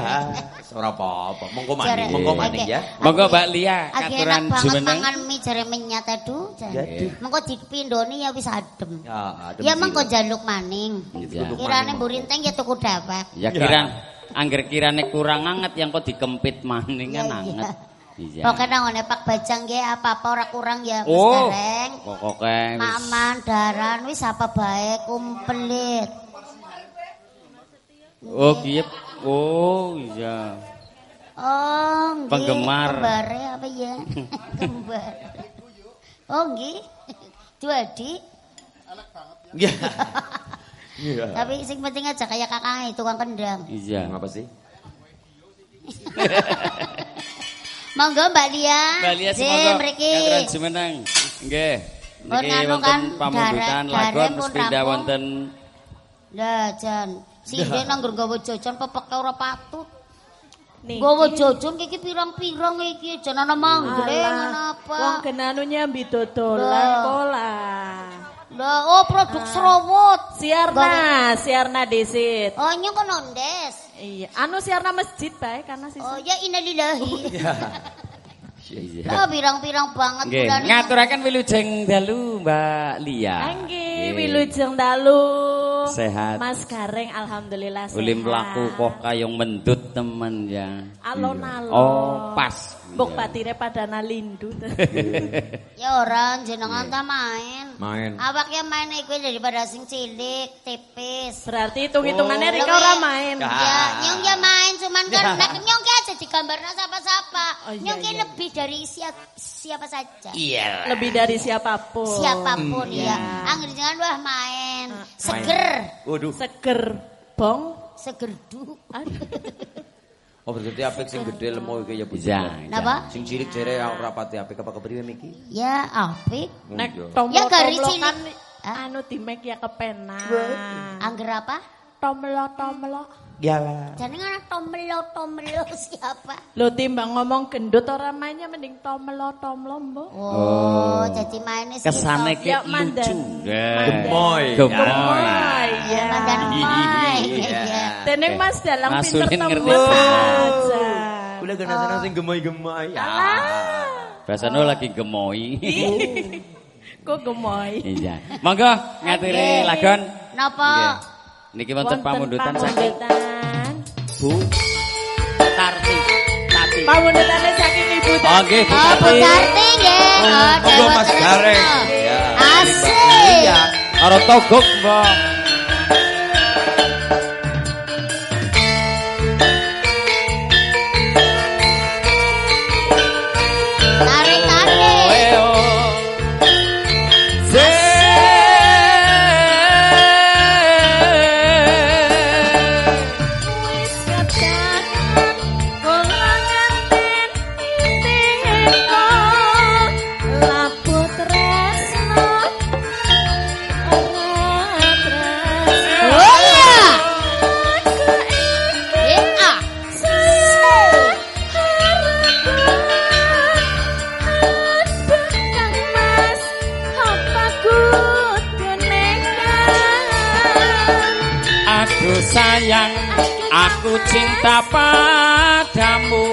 ora apa-apa. Monggo maning, monggo maning ya. Monggo Mbak Lia Lagi enak katuran banget jumeneng. mangan mie jare menyat aduh. Jadi. Mengko dipindoni ya wis adem. Ya, adem Ya mengko jaluk maning. Kirane burinteng ya tuku dawet. Ya kiran angger kirane kurang anget yang kok dikempit maning kan anget. Iya. Iya. Pokoknya ngone Pak Bajang nggih apa-apa ora kurang ya Mas Oh. Gareng. Pokoke wis Aman daran wis apa bae kumplit. Oh, kiep. Oh, iya. Oh, nggih. Penggemar. Kembare apa ya? *laughs* Kembar. Oh, nggih. Duadi. Ya. Iya. *laughs* Tapi sing penting aja kayak kakak tukang kendang. Iya. Ngapa sih? *laughs* Monggo Mbak Lia. Mbak Lia semoga mriki. jumeneng. Nggih. Niki anu wonten darek- lagon rampung. wonten Lah jan, sing dhewe nanggur gawe jajan pepeke ora patut. Niki. Gawe jajan iki pirang-pirang iki jan ana manggling ana apa. Wong genanu nyambi dodolan pola. Lah oh produk serowot. Siarna, siarna desit. Oh nyong kono ndes. Iya, anu siarna masjid bae karena sih. Oh ya innalillahi. Iya. Lah pirang-pirang banget Nggih, bulan ini. ngaturaken wilujeng dalu Mbak Lia. Nggih, wilujeng dalu. Sehat. Mas Gareng alhamdulillah sehat. Uli mlaku kok kayong mendut temen ya. Alon-alon. Oh, pas. Buk Iya. patine pada nalindu. *laughs* Ya ora jenengan ta main. Main. Awaknya main iku daripada sing cilik, tipis. Berarti hitung-hitungannya Oh. Rika ora main. Ya, nyong ya main cuman kan nek nyong ki aja digambarna siapa-siapa. Oh, iya, nyong ki iya. lebih dari siapa, siapa saja. Iya. Lebih dari siapa pun. Siapa pun Hmm, ya. iya. Angger jangan wah main. Ah. Seger, Waduh. Seger bong. segerdu. Aduh. *laughs* Oh berarti apik sing gede lemo iki ya Bu. Iya. Napa? Sing cilik jere ora pati apik apa kepriwe miki? Ya, apik. Nek tomlo Ya, kan anu dimek ya kepenak. Angger apa? Tomlo tomlo. Ya. Jenengan anak tomelo tomelo *laughs* siapa? Lo timbang ngomong gendut orang mainnya mending tomlo tomlo mbok. Oh, jadi mainnya Kesane Ya, lucu. Gemoy. Gemoy. Oh iya. Mandan main. Iya. Iya. Teneng Mas dalang Mas pinter tembus aja. Kula seneng sing gemoy-gemoy. Ya. Biasanya lagi gemoy. Kok gemoy. Iya. Monggo ngaturi lagon. Napa? Niki wonten pamundutan saking. Bu Tarti. Tati. Pamundutane saking Ibu Oh, Tati. nggih Bu Oh, Bu. Tarti nggih. Oh, Monggo Mas Gareng. kok. Ya. Asik. Iya. Karo togok, Mbok. Cinta padamu.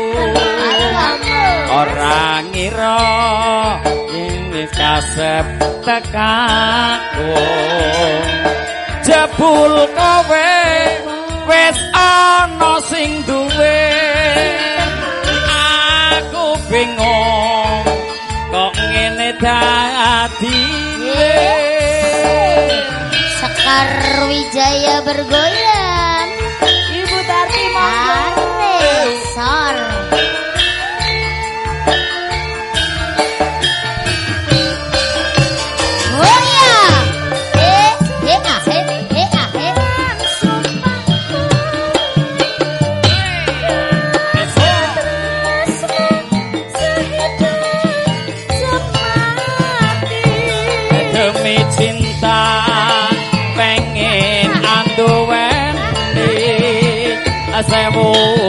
Orang ngira ini kasep tekaku. Jebul kowe wis ana sing duwe. Aku bingung kok ngene dadine. Sekar Wijaya bergoyang. Tarik. Sor. Oh iya. Eh, eh, ah, eh, eh, ah, eh. demi cinta pengen anduweni sewu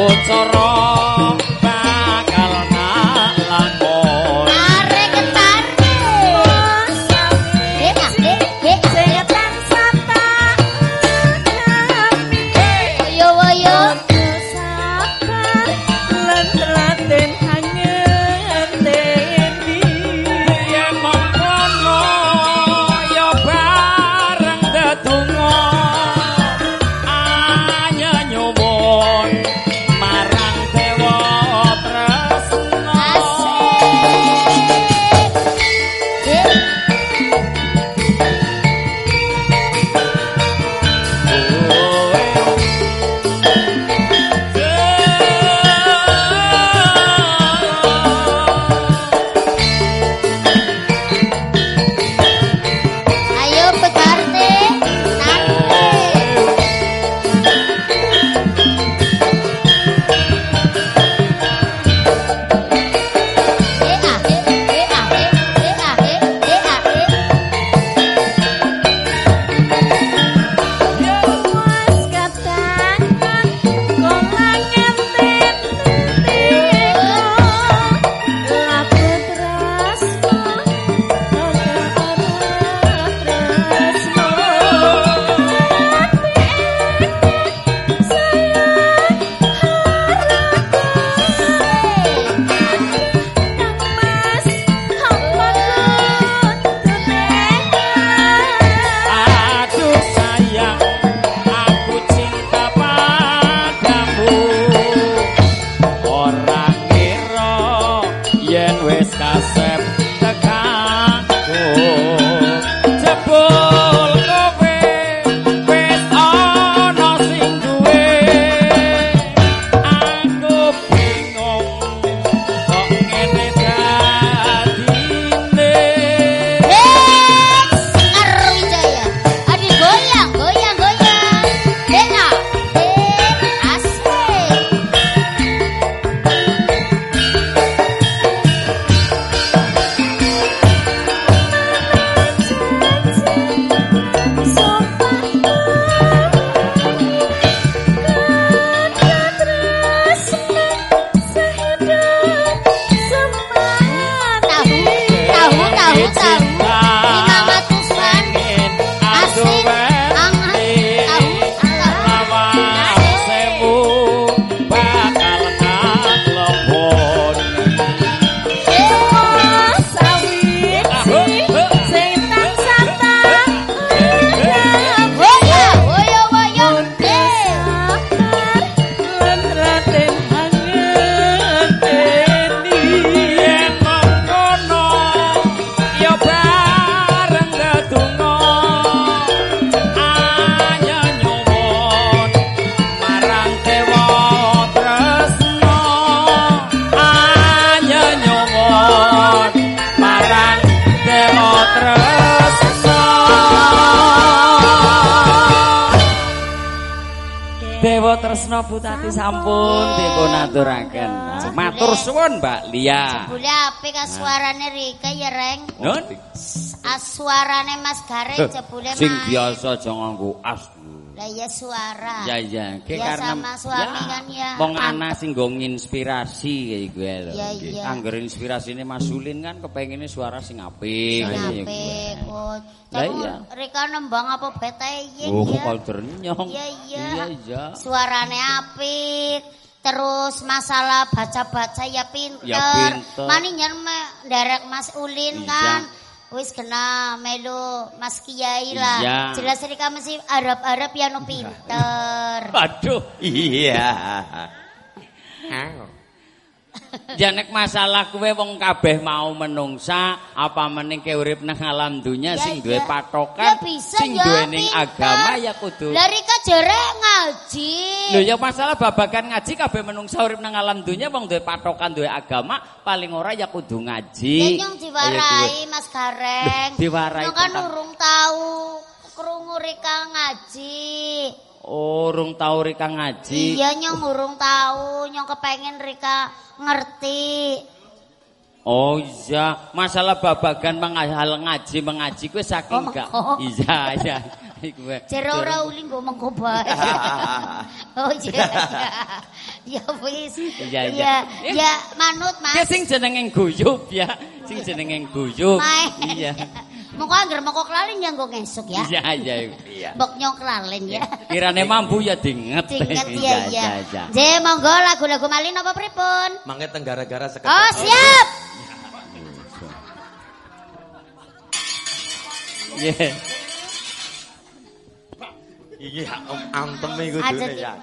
sing biasa aja nganggo as. Lah ya suara. Ya ya, Ki, Ya, karena sama suami kan ya. Wong ana sing nggo nginspirasi kayak gue lho. Ya, iya. Angger inspirasine Mas Sulin kan kepengine suara sing apik. Sing kayak apik. gue. Oh, Lah iya. Rika nembang apa betayeng Oh, ya. kalder nyong. Iya iya. Iya iya. Suarane apik. Terus masalah baca-baca ya pinter. Ya pinter. Maningan me- nderek Mas Ulin Iya. Wis kena melu Mas Kiai lah. Iya. Jelas Rika mesti Arab-Arab ya no pinter. Waduh, Iya. Janek masalah kuwe wong kabeh mau menungsa apa meneng ke urip nang alam dunya Ya, sing duwe patokan Ya bisa sing ya, duweni pinter. agama ya kudu Lah Rika jere ngaji. Lho ya masalah babagan ngaji kabeh menungsa urip nang alam dunya wong duwe patokan duwe agama paling ora ya kudu ngaji. Ya nyong diwarai Mas Gareng. Diwarai Nyong kan urung tahu krungu Rika ngaji. Oh, urung tau Rika ngaji. Iya nyong urung tahu, nyong kepengen Rika ngerti. Oh iya, masalah babagan menghal ngaji mengaji kuwi saking Oh, gak. mengko. Iya, iya. Iku wae. Jere ora uli nggo mengko bae. *laughs* oh iya. Ya wis. Iya, iya. Ya, ya manut Ya Mas. sing jenenge guyub ya, sing jenenge guyub. Iya. Mengko anggere mengko kelalen ya nggo ngesuk ya. Iya, iya. iya. *laughs* Mbok nyong kelalen ya. Kirane mampu ya dinget. Dinget *laughs* ya ya. iya. Je monggo lagu-lagu malin apa pripun? Mangke tenggara-gara sekedap. Oh siap. Iya. Iya, om antem iku di- ya.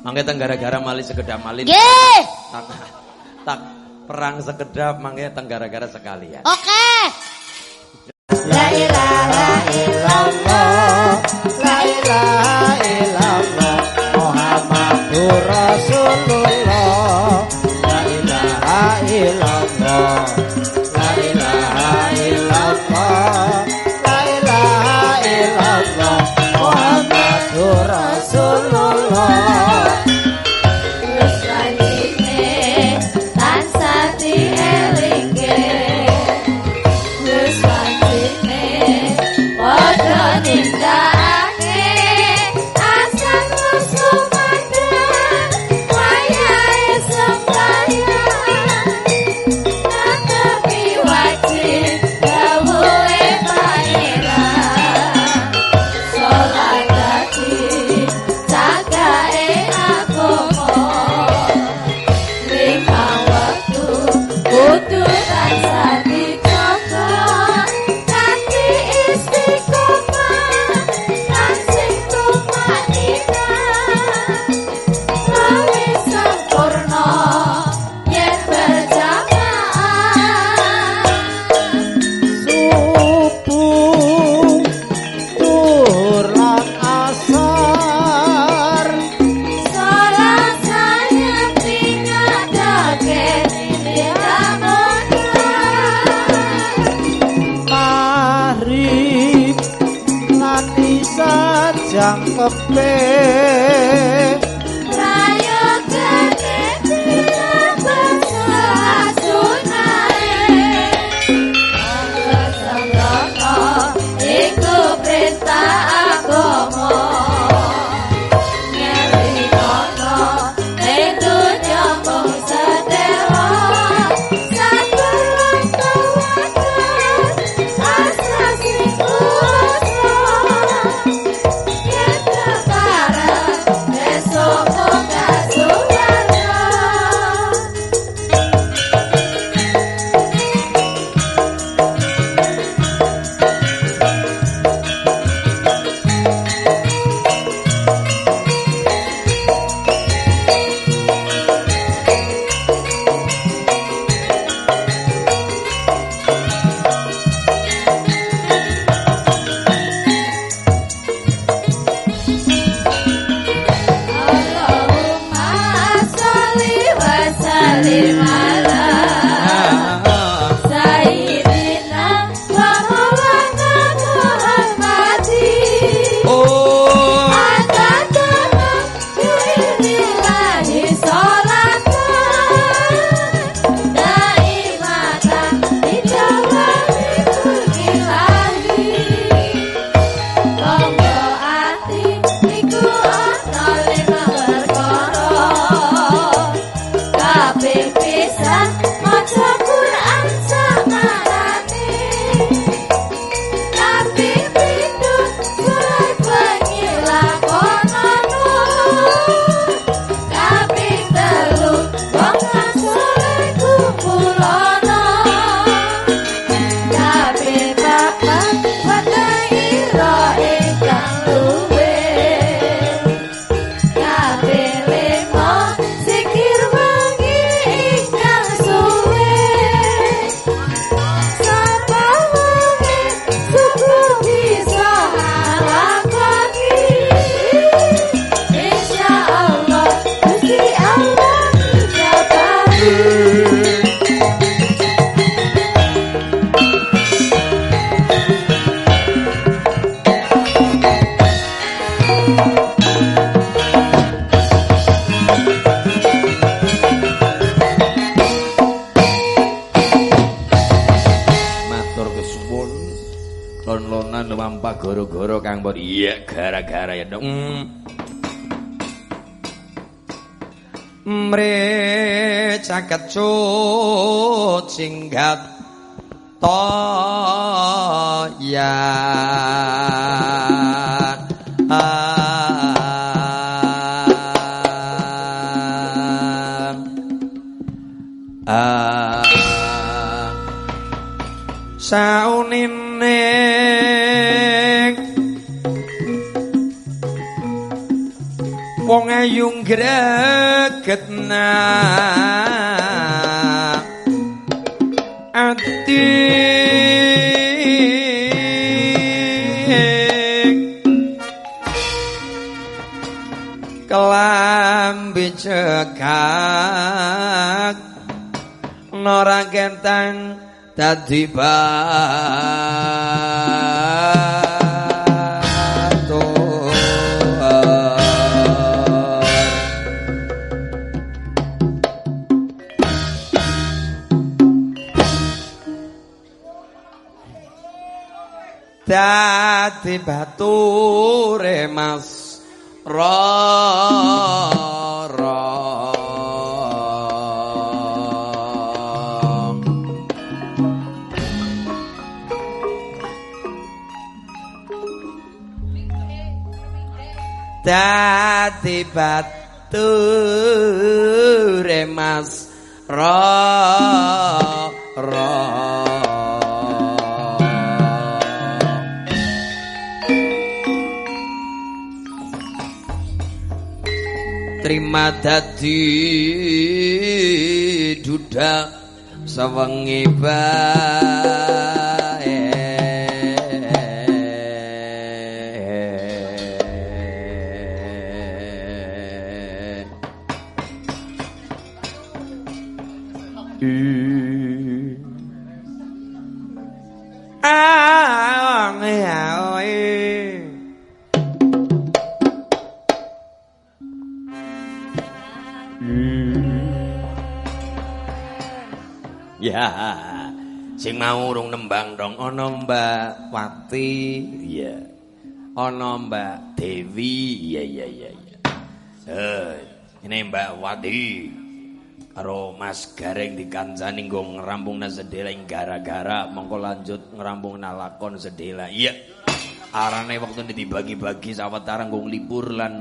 Mangke tenggara-gara malih sekedap malin. Nggih. Tak, tak perang sekedap mangke tenggara-gara sekalian. Oke. La, la, la, la. Isa jangkepe ayung gregetna ati. Kelambi cekak nora gentang dadi batur dadi bature mas. Rara dadi bature mas. Rara Terima dadi duda sewengi bae Sing mau urung nembang dong ana Mbak Wati. Iya. Ana Mbak Dewi. Iya iya iya iya. Eh, ini Mbak Wati. Karo Mas Gareng dikancani nggo ngrampungna sedela ing gara-gara mongko lanjut ngrampungna lakon sedela. Iya. Arane waktu dibagi-bagi sawetara nggo nglipur lan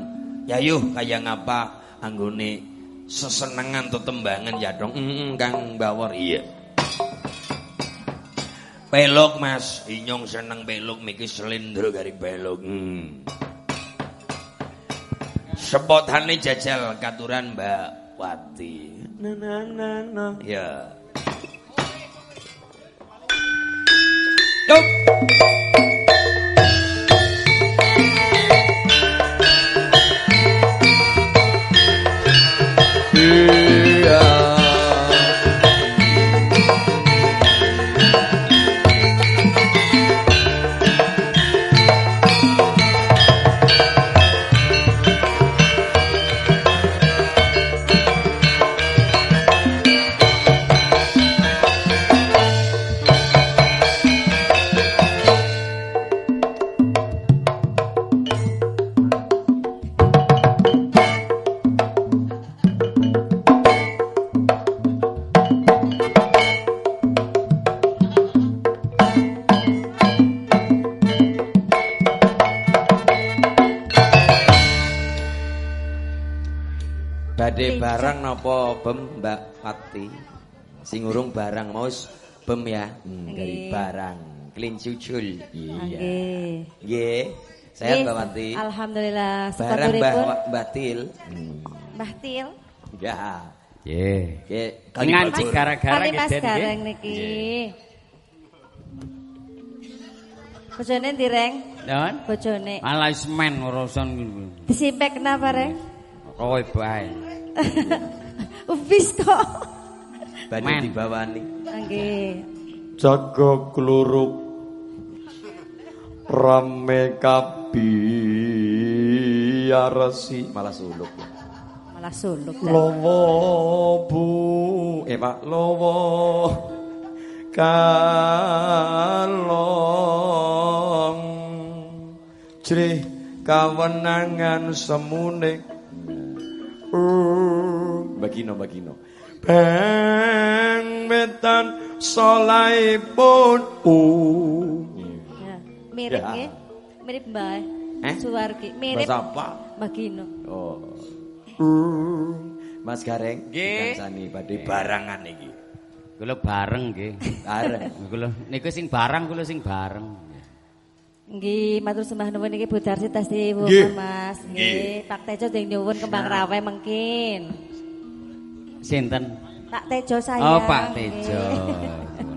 ya yo kaya ngapa anggone sesenengan tetembangan ya dong. Mm Kang Bawor iya. Pelok Mas, inyong seneng pelok miki selendro gari pelok. Hmm. Sepotane jajal katuran Mbak Wati. Na na na na. Ya. Yuk. Iya. Barang napa bem Mbak Wati? Sing urung barang mau bem ya. Hmm, dari barang. Klincucul. Iya. Nggih. Nggih. Sehat Nggih, Mbak Wati. Alhamdulillah Barang Wa- Mbah Til. Hmm. Mbah Til. Ya. Nggih. Nggih. Ngancik gara-gara Kali Mas ngeden nggih. Gareng niki. Bojone ndi, Reng? Don. Bojone. Malah semen urusan Disimpek kenapa, Reng? kowe bae. *laughs* Ubis kok. Men. dibawani. Nggih. jaga kluruk rame kabiarsi Malah suluk. Malah suluk. Lowo bu eh pak lowo kalong jrih kawenangan semune bagino bagino bang metan solaipun uh Ya, mirip Ya. nggih. Mirip Mbah Eh? Suwargi. Mirip Bahasa apa? Mbah Gino. oh uh Mas Gareng Nggih. kancani badhe barangan iki Kula bareng nggih. bareng Kula niku sing barang kula sing bareng. Nggih, matur sembah nuwun iki Bu Darsi tas Nggih. diwuwun Mas. Nggih, Pak Tejo sing nyuwun kembang rawe mungkin. Sinten? Pak Tejo sayang. Oh, Pak. Tejo. *laughs*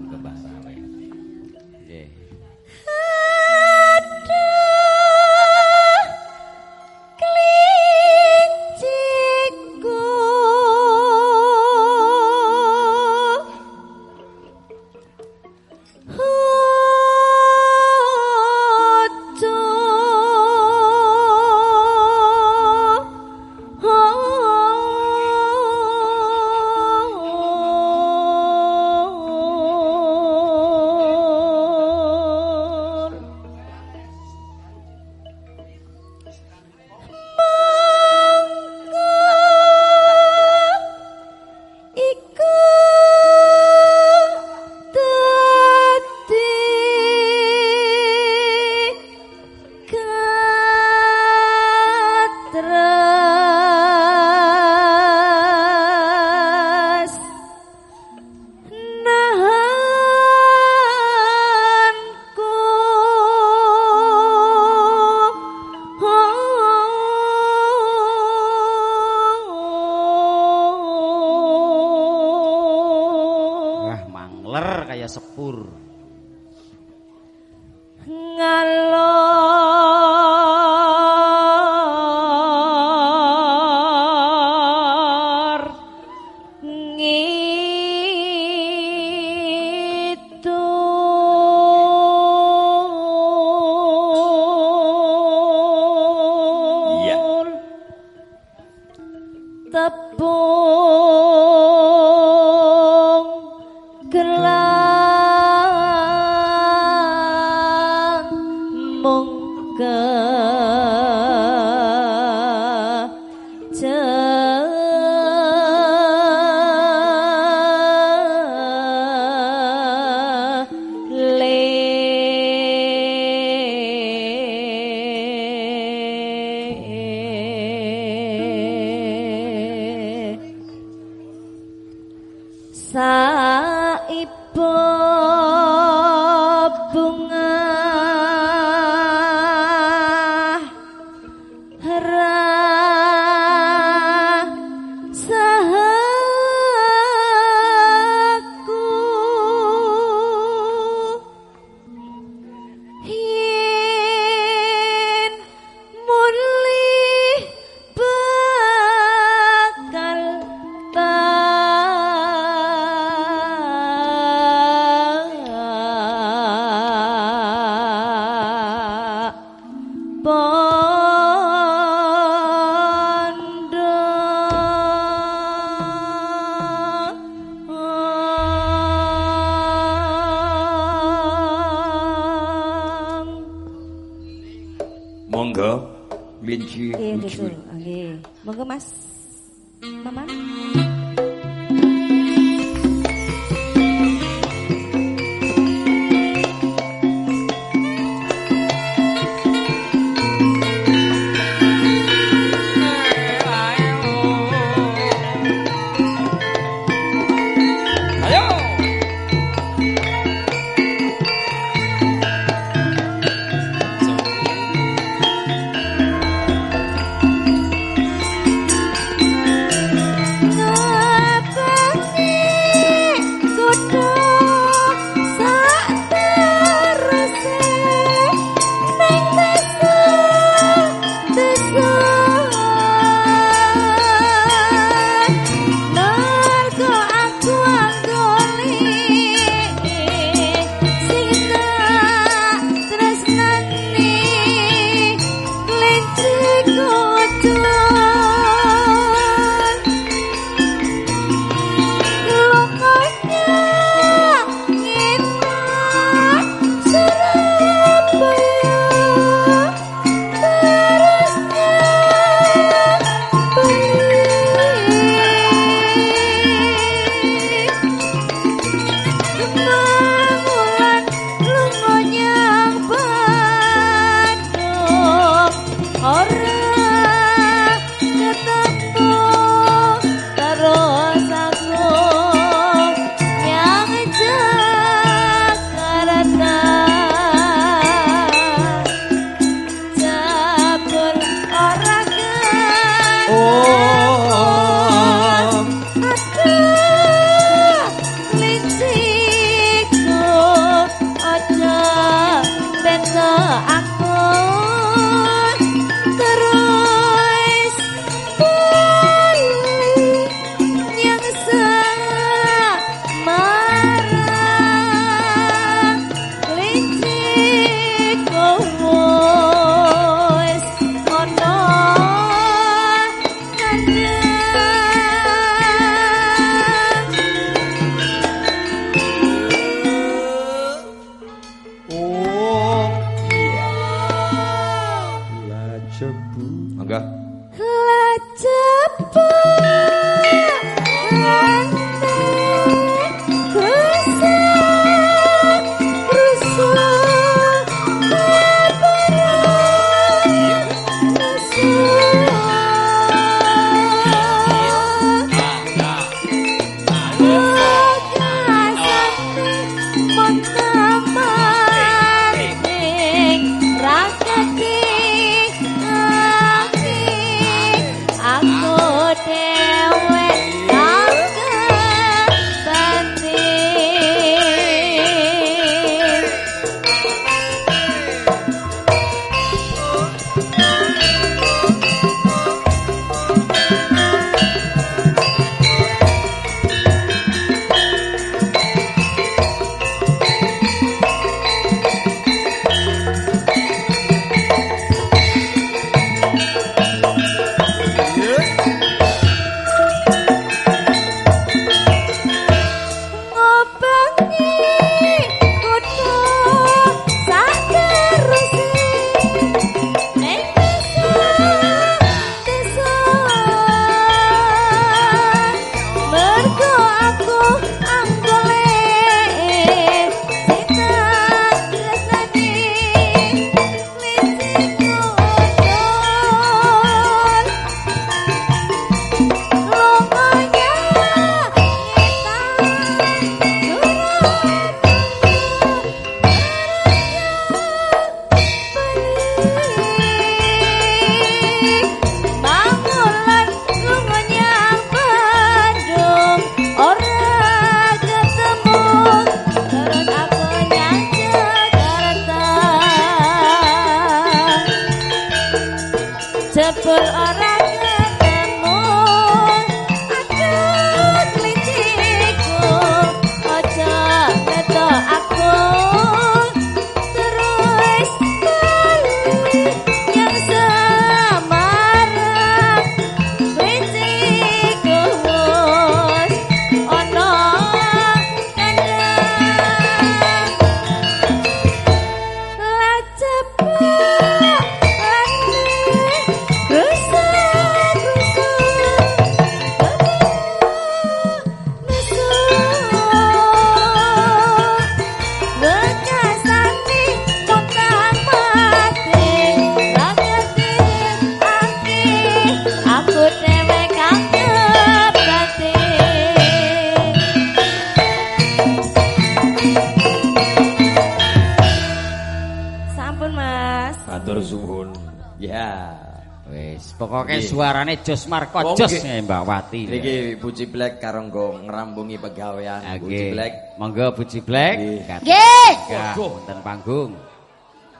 suarane jos marko jos Mbak Wati. Iki Bu Ciblek karo nggo ngrambungi pegawean Bu Nggih. Ciblek. Monggo Bu Ciblek. Nggih. Wonten panggung.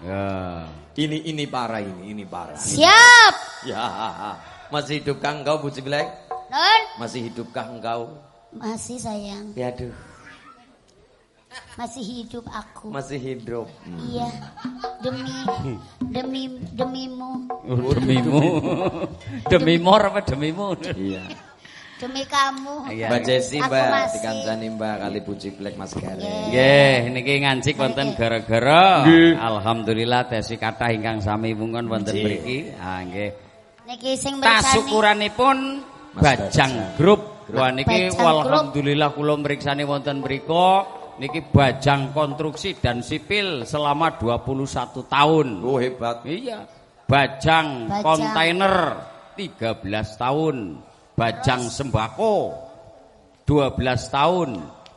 Ya. Ini ini parah ini, ini parah. Siap. Ya. Masih hidupkah engkau Bu Ciblek? Nun. Masih hidupkah engkau? Masih sayang, Ya aduh, masih hidup aku. masih hidup. Iya. Demi demi demimu, Oh, demimu. *laughs* demimu apa demimu? Iya. demi kamu. Iya. Mbak Jesi, Mbak, dikancani Mbak kali Bu Ciblek Mas Gareng. Nggih, niki ngancik wonten gara-gara alhamdulillah desi kathah ingkang sami wungun wonten mriki. Ah nggih. Niki sing. Tasukuranipun Mas Bajang. Grup. Wah niki alhamdulillah kula mriksani wonten mriku niki Bajang Konstruksi dan Sipil selama 21 tahun. Oh hebat. Iya. Bajang, Bajang. kontainer 13 tahun. Bajang sembako 12 tahun.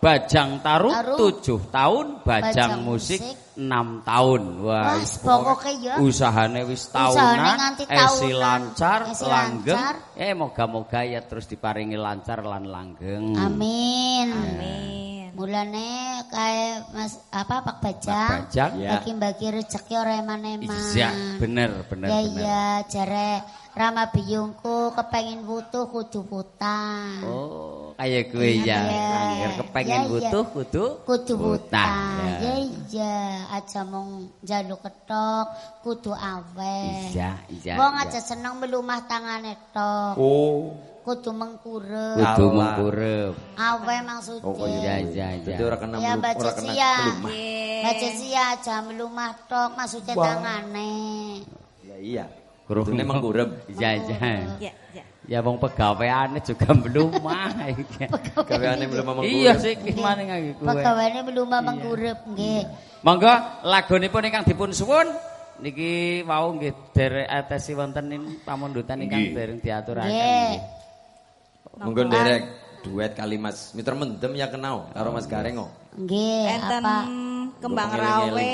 Bajang taruh Taruh. 7 tahun, bajang, Bajang musik musik. 6 tahun. Wah, Wah, wis pokoke ya. Usahane wis Usahane tahunan, esi lancar, Esi langgeng. lancar. Eh moga-moga ya terus diparingi lancar lan langgeng. Amin. Amin. Mulane kayak Mas apa Pak Bajang. Pak Bajang, ya. Bagi-bagi rezeki ora eman-eman. Iya, bener, bener, Ya bener. iya, jare Rama biyungku kepengin butuh kudu putang. Oh, kayak gue ya. Iya. Angger kepengen Iya, iya. butuh kudu Kudu hutang. ya. Ya iya, aja mung njaluk ketok, kudu aweh. Iya, iya. Wong aja seneng melumah tangane tok, Oh. Kudu mengkurep. kudu mengkurep. Aweh maksudnya. Oh, Iya, iya, iya. Berarti ora kena Ya, melum- Mbak ora kena Ceci ya. melumah. Mbak Ceci ya aja melumah tok, maksudnya tangane. Ya iya. Kudune mengkurep. Iya, iya. Ya, ya. Ya wong pegaweane juga melumah. *laughs* Gaweane melumah mengkurep. Iya sih gimana ngangge kuwe. Pegawainya melumah mengkurep nggih. Monggo lagunipun ingkang dipun suwun niki wau nggih derek atesi wonten ing pamundutan ingkang dereng diaturaken. Nggih. Monggo derek duet kali Mas Mitra Mendem ya kenal karo Mas Gareng kok. Nggih, Enten apa? kembang rawe.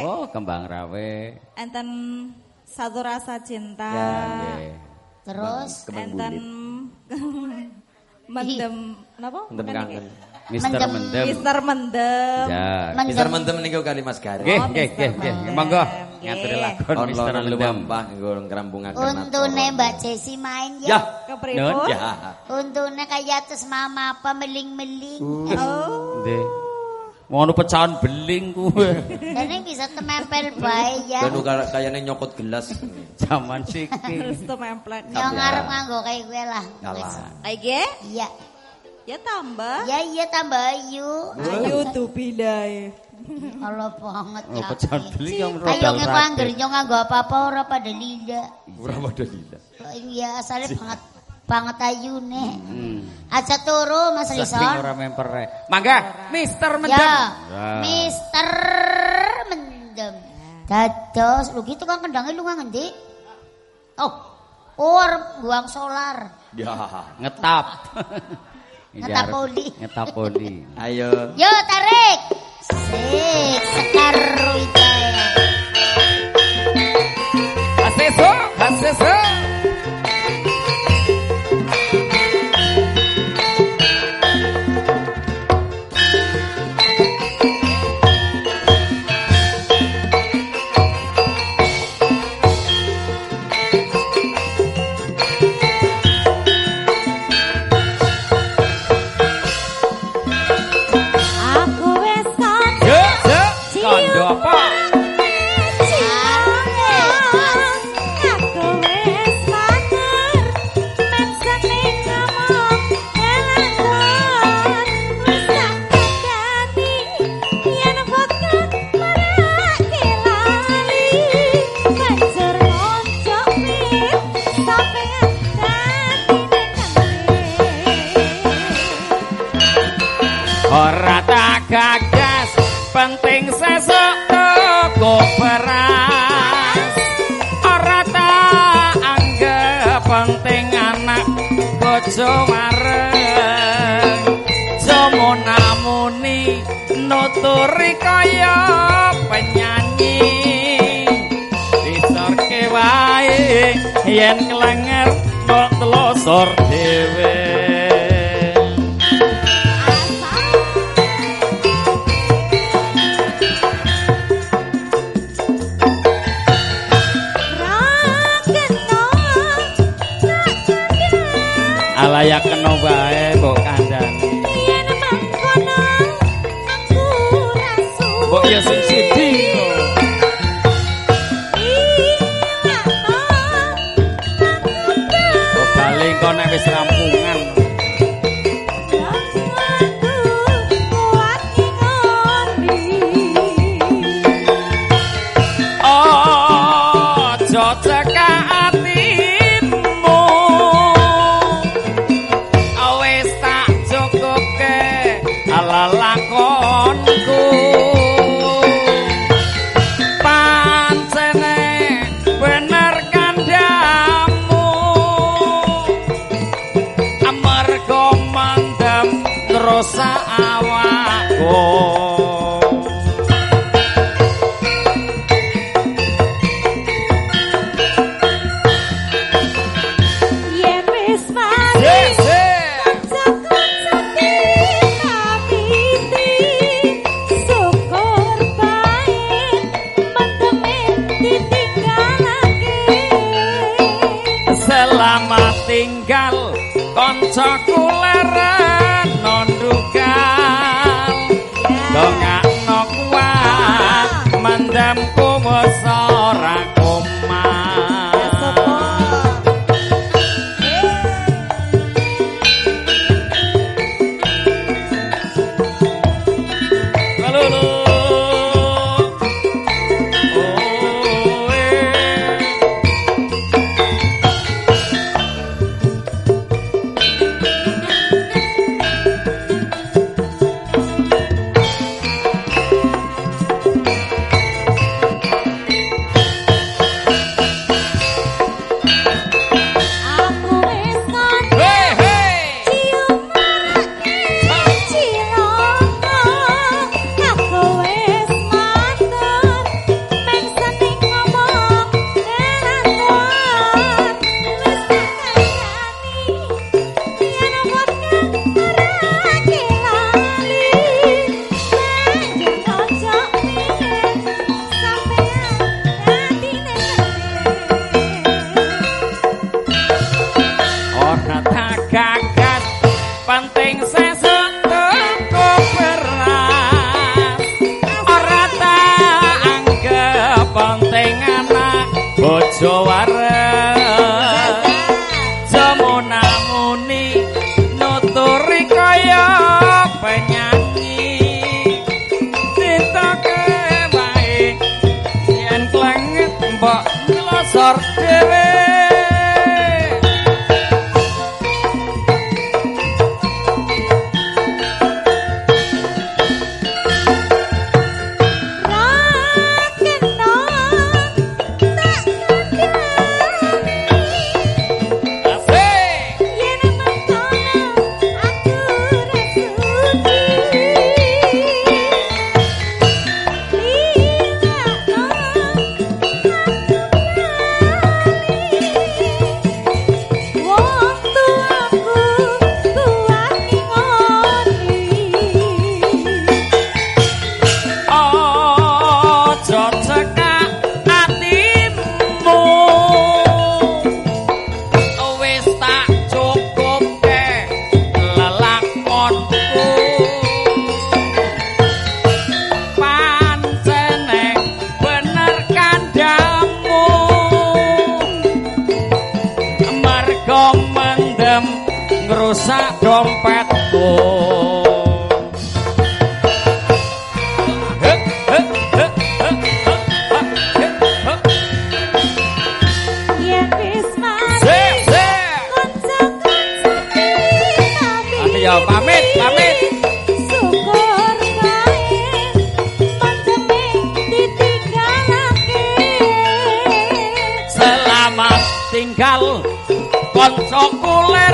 Oh, kembang rawe. enten satu rasa cinta, Ya, nggih. Terus enten *laughs* mendem, napa? Mendem kangen. Mister Mendem. Mendem. Mister mendem. Ya. Mister Mendem niku kali Mas Gareng. Nggih, Oh, nggih, nggih, nggih. Mendem. Monggo Nggih. ngaturi lagon Mister Mendem. lumampah nggo ngrampungaken. untune Mbak Jesi main Ya. ya. Kepripun? Ya. Untune kaya atus mama apa meling-meling. Oh. Nggih. Ngono pecahan beling kuwe. *laughs* Dan ini bisa temempel bae ya. Dan kaya kayane nyokot gelas. Zaman siki. Terus tuh memplet. Yang ngarep nganggo kayak gue lah. Kalah. Aige, Iya. Ya tambah. Ya iya tambah ayu. Ayo tuh bilai. Allah banget Oh, ya. pecahan beling yang Ayo rodal ngeko nyong nganggo apa-apa ora pada lida. Ora padha lila. Iya, asalnya banget banget ayune. Hmm. Aja turu Mas Saking Lison. ora memper. Mangga, Mister Mendem. Ya, Ya. Mister Mendem. Dados, lu gitu kan kendangnya lu nggak ngendi? Oh, or buang solar. Ya. Ngetap. *laughs* Ngetap poli. Ngetap poli. Ayo. Yo tarik. Sik, sekar penting ping sesuk toko beras. Ora tak anggap penting anak bojo mareng. Jomo namuni nuturi kaya penyanyi. Disorke wae yen kelenger mok telosor dhewe. propias dompetku Ya tinggal kuler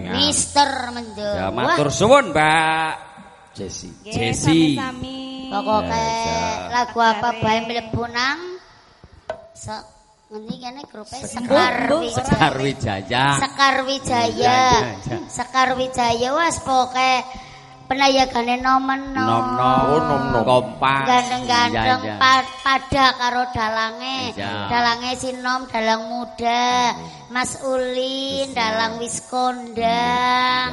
Mister Mendem. Ya matur suwun, Mbak. Sami-sami. Pokoknya Ya, lagu apa bae mlebu nang se ngendi kene grupe Sekar. Sekar Wijaya. Sekar Wijaya. Sekar Wijaya. Sekar wes pokoke penayagane nomen nom. Nom-nom. Oh, nom-nom. Kompak. Gandeng-gandeng pa- pada karo dalange. Dalange sinom dalang muda. Mas Ulin dalang wis kondang.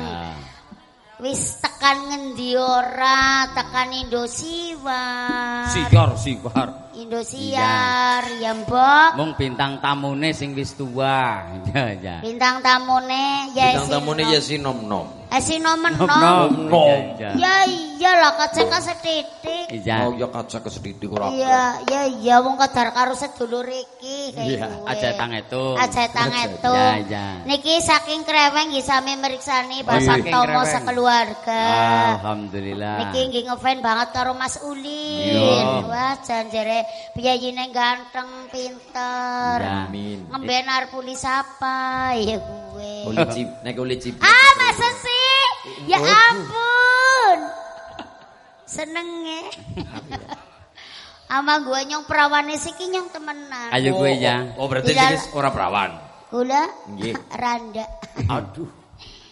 Wis tekan ngendi ora, tekan Indosiwa. Sigar, sigar. Indosiar, ya mbok. Mung bintang tamune sing wis tua. Ya, ya. Bintang tamune ya Bintang tamune ya si nom nom. Eh si nomen Nom, nom. nom. Nom. Ya, ya. Ya iyalah kaceka setitik. Iya. Oh ya kaca kesedidik ora. Iya, ya iya wong kadar karo sedulur iki Iya. Aja tang itu. Aja tang itu. Ya, ya. Niki saking kreweng nggih sami meriksani Oh, iya. Bapak Tomo sekeluarga. Alhamdulillah. Niki nggih ngefan banget karo Mas Ulin. Iya. Wah, janjere piyayine ganteng, pinter. Amin. Ngemben arep uli sapa ya gue. Uli cip, nek uli cip. Ah, masa sih? Ya ampun. Senenge. Ama gue nyong perawane siki nyong temenan. Ayo gue ya. Oh berarti Iya. ini ora perawan. Kula Nggih. randa. Aduh.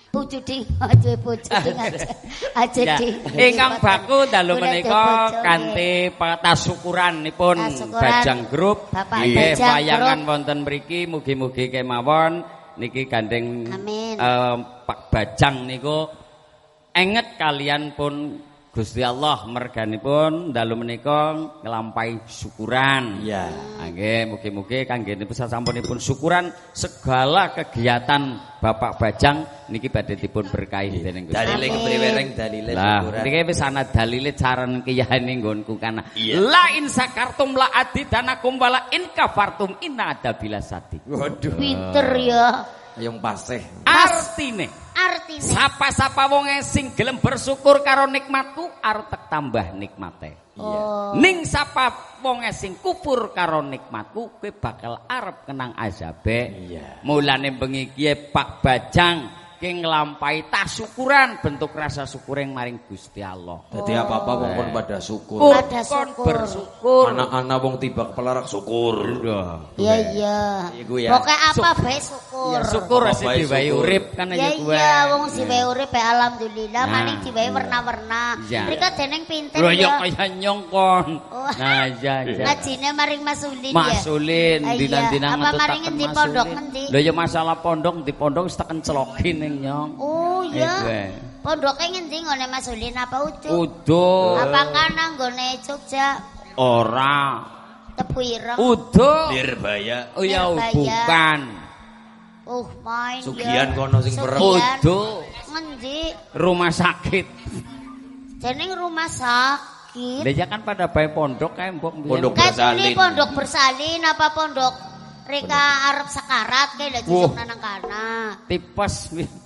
Pucu ding, aja pucu ding *laughs* aja. Aja Ya, ding. ingkang baku dalu menika kanthi patasukuranipun Tasukuran Bajang Grup Bapak nggih Group. wonten mriki mugi-mugi kemawon niki gandeng Amin. eh, Pak Bajang niku enget kalian pun Gusti Allah merganipun dalu menika nglampahi syukuran. Iya. Ah, Nggih, mugi-mugi kanggenipun sasampunipun syukuran segala kegiatan Bapak Bajang niki badhe dipun berkahi dening Gusti. Dalile kepriwereng dalile Lah, syukuran. niki wis ana dalile caran kiyane nggonku kana. Iya. La in sakartum la adidanakum wala in kafartum inna adabila sadi. Waduh. Pinter ya. Yang paseh. Artine, Artine. sapa-sapa wong sing gelem bersyukur karo nikmatku arep tambah nikmate. Oh. Ning sapa wong sing kufur karo nikmatku kowe bakal arep kenang azabe. Iya. Mulane bengi kiye Pak Bajang ki nglampahi tasyukuran bentuk rasa syukur yang maring Gusti Allah. Dadi apa-apa wong kon pada syukur. Kur Pada syukur. bersyukur. Anak-anak wong tiba pelarak syukur. Iya iya. Iku ya. Pokoknya apa bae syukur. Ya syukur Apa sih bae diwai syukur. urip kan Ya ya kuwe. iya wong si urip ya alhamdulillah Nah, maning diwehi warna-warna. Iya. Rika deneng pinter Lho ya ya. kaya nyong kon. Oh. Nah, iya iya. Ngajine maring Mas Ulin ya. Masulin iya. dinan-dinan Apa maring ngetutaken ngendi pondok ngendi? Lho ya masalah pondok di pondok wis teken celokin ning nyong. Oh Eh, iya. gue. Pondoknya ngendi ngone Mas Ulin apa ucuk? Udo. Apa kana nggone Jogja Ora. Tepu Ireng? Udo. Nirbaya. Oh ya bukan. Oh main Sugihan ya. kono sing. Sugihan. Udo. Ngendi? Rumah sakit. Jeneng rumah sakit. Lah ya kan pada bae pondok kae mbok. Pondok Kan bersalin. ini pondok bersalin apa pondok Rika Arab sekarat kayak lagi Wah. nanang kana. tipes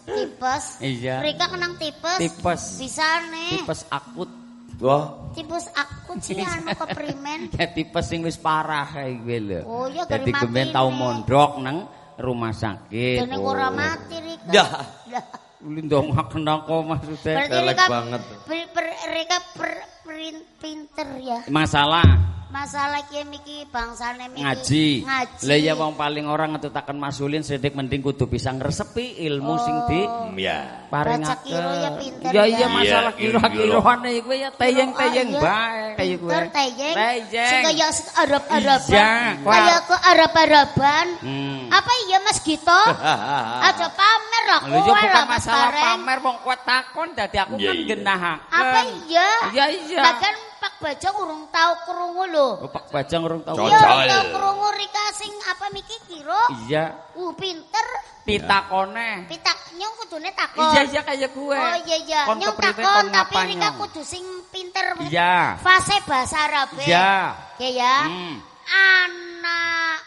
Tipes. *laughs* Iya. Rika kenang tipes. Tipes. Bisa nih. tipes akut Wah, Tipes akut sih anu keprimen. *laughs* ya tipes sing wis parah kae kuwi lho Oh, iya, dari dadi gemen mati tau ini. mondok nang rumah sakit Jeneng ora mati Rika. Dah. *laughs* Dah. lindongaken aku maksudnya Berarti Rika banget. per- per- Rika per- perin- pinter ya. masalah Masalah kiye miki bangsane miki ngaji. Ngaji. Lah ya wong paling ora ngetutaken masulin sedik mending kudu bisa ngresepi ilmu sing di ya. Baca paringaken. kiro ya pinter Ya ya. iya masalah Iya, kira-kirane iku ya teyeng-teyeng Oh, iya. bae kayak gue. Pinter teyeng. Teyeng. Sing kaya Arab-Araban. Iya, kuat. Kaya ke Arab-Araban. Hmm. Apa iya Mas Gito? *laughs* Aja pamer lah Lho kowe bukan lah Mas masalah pamer wong kuat takon dadi aku Iya, kan iya. genahaken. Apa iya? Iya iya. Bahkan Pak Bajang urung tau krungu lho. Oh, Pak Bajang urung tau. Iya, urung tau krungu Rika sing apa miki kira? Iya, Uh, pinter. pitakone. Pitak nyong kudune takon. Iya iya kayak gue. Oh iya iya, Kon nyong takon kon tapi Rika kudu sing pinter. Iya. Fase bahasa Arab. Iya. Ya ya. Hmm. Anak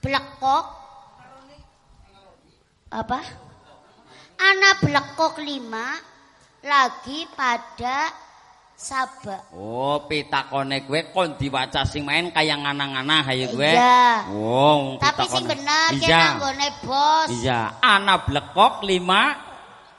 blekok apa? Anak blekok lima lagi pada Sabak. Oh, pitakone kowe kon diwaca sing main kaya nganang-anah ayo kowe. Iya. Oh, Tapi sing bener ki Iya. nanggone bos. Iya, ana blekok lima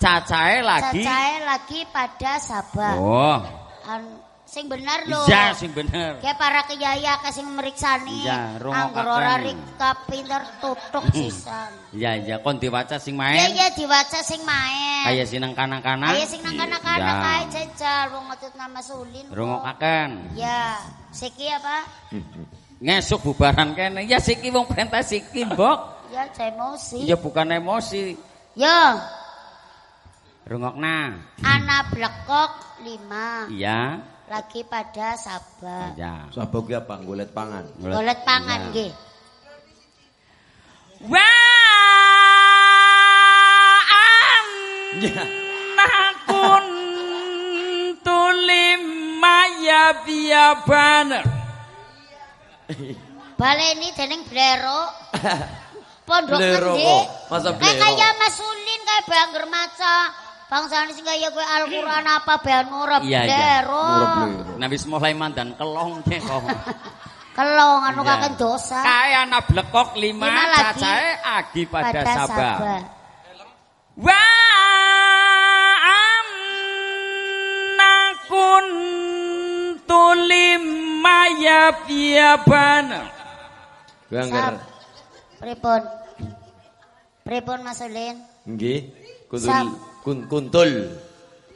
cacahe lagi. Cacahe lagi pada sabak. Oh, An- sing bener lho. iya sing bener. Kayak para kiai akeh sing meriksani. Iya, rungokaken. Angger ora rika pinter tutuk sisan. Iya, iya kon diwaca sing Iya main. iya diwaca sing main. Kaya sineng kanak-kanak. Kaya sing nang kanak-kanak Iya. kae jajal wong ngetut nama sulin. Rungokaken. Ya, siki apa? Ngesuk bubaran kene. Ya siki wong pentas siki, Mbok. *laughs* Ya, emosi. Ya bukan emosi. Yo, Rungokna. anak blekok lima. Iya. Lagi pada sabak. Ya. Sabuk ki apa? Golet pangan. Golet pangan nggih. Wa Ya. nakun tulim maya biaban. Baleni dening blero. *laughs* Pondok ngendi? kok? Masa Kayak blero? kaya Masulin kayak bangger maca. Bangsane sing kaya kowe Al-Qur'an apa ben ora Iya, iya. blero. Nah wis mulai mandan kelong ke kok. Kelong anu Iya. kakek dosa. Kaya ana blekok lima, Lima lagi. cacahe agi pada, pada sabah. sabak. Wa nakun tulim maya biaban. Kowe angger Sab. Pripun? Pripun Masulin? nggih kuntul Sab. Kun, kuntul.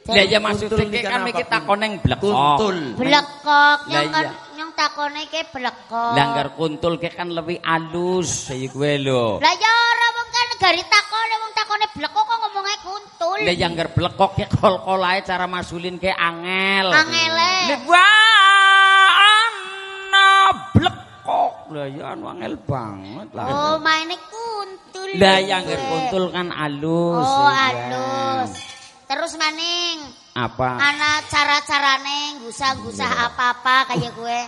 Lah ya maksud Kuntul iki iki kan iki apa? takoneng blekok. Kuntul. Blekok Lah yang kan yang takone ke blekok. Langgar kuntul ke kan lebih alus saya gue lo. Lah ya ora wong kan gari takone wong takone blekok kok ngomongnya kuntul. Lah yang ger blekok ke kol kolai cara masulin ke angel. Angele. Lah wah ana blekok. Lah ya anu angel banget lah. Oh, maine kuntul. Lah yang kuntul kan alus. Oh, ya. halus. Terus maning Apa? ana cara-carane gusah-gusah apa-apa kayak gue.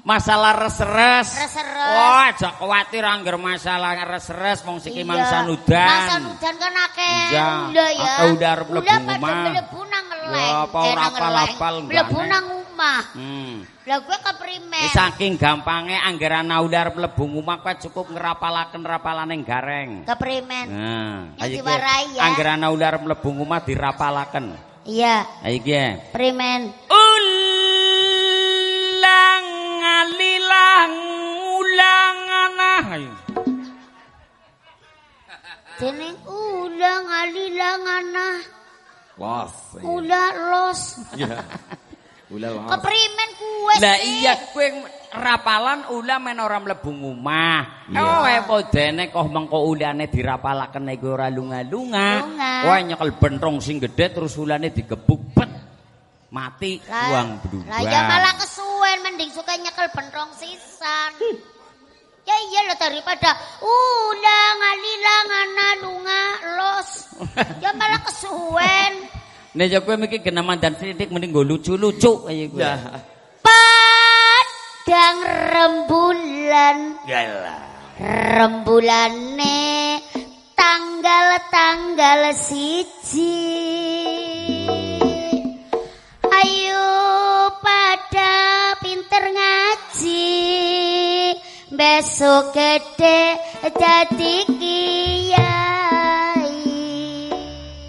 Masalah res-res. Res-res. Wah, aja kuwatir angger masalah res-res wong siki Iya. mangsan udan. Mangsan udan kan akeh Iya. ula ya. Akeh udah arep mlebu Udah pada omah. mlebu nang ngeleng. Ya, apa Eh, ora apal-apal Mlebu nang omah. Hmm. Lah gue keprimen. Wis Saking gampangnya anggaran udar mlebu ngomah kuwi cukup ngerapalaken rapalane gareng. Keprimen. Nah, ayo diwarai ya. Anggaran udar mlebu ngomah dirapalaken. Iya, Ayo ki. primen. Ulang alilang ulang anah. Dening ulang alilang anah. Los. Ula los. Ya. Ula los. Keprimen kuwe Lah iya kowe rapalan ula men ora mlebu ngomah. Iya. Oh, eh podene kok mengko ulane dirapalaken iku ora lunga-lunga. Lunga. Wah nyekel bentrong sing gedhe terus ulane digebuk bet. Mati Lah- uang berdua. Lah ya malah kesuwen mending suka nyekel bentrong sisan. Ya iya lo daripada ulang alilang ana lunga los. Ya malah kesuwen. *laughs* Nek ya kowe mikir genaman dan sithik mending nggo lucu-lucu kaya kowe. Ya. Padang rembulan Yalah. Rembulane tanggal-tanggal siji Ayo pada pinter ngaji Besok gede jadi kiai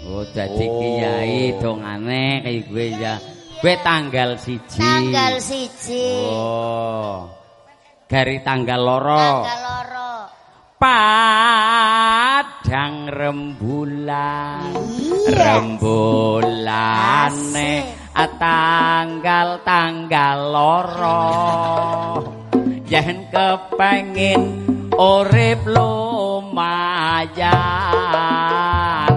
Oh, dadi Oh. kiai dongane kaya kowe ya. Kowe tanggal siji. Tanggal siji Oh. Gari tanggal loro. Tanggal loro Padang rembulan Iya. Rembulane tanggal-tanggal loro. Yen kepengin urip lumayan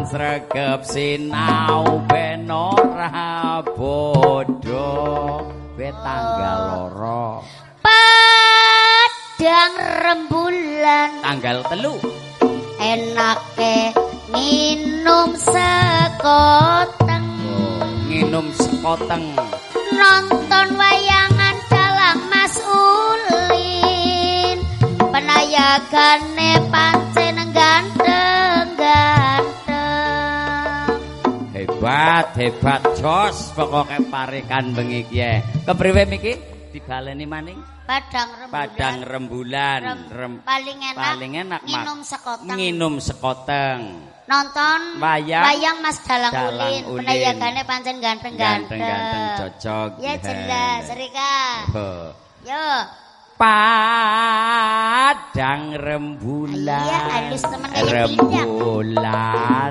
Sregep sinau ben ora bodoh Kowe tanggal loro. Padang rembulan. Tanggal telu. Enake minum sekoteng nginum sekoteng nonton wayangan dalang Mas Ulin. Penayagane pancen ganteng-ganteng. Hebat hebat hebat jos. Pokoke parikan bengi ki ae. kepriwe miki? Dibaleni maning? Padang rembulan. padang rembulan. Rem- Rem- paling enak, paling enak nginum sekoteng. nginum sekoteng Nonton Wayang. wayang Mas Dalang, Dalang Ulin, penayagane pancen ganteng-ganteng. Cocok. Ya jelas, Rika. Oh. Yo. padang rembulan Iya, halus temen rembulan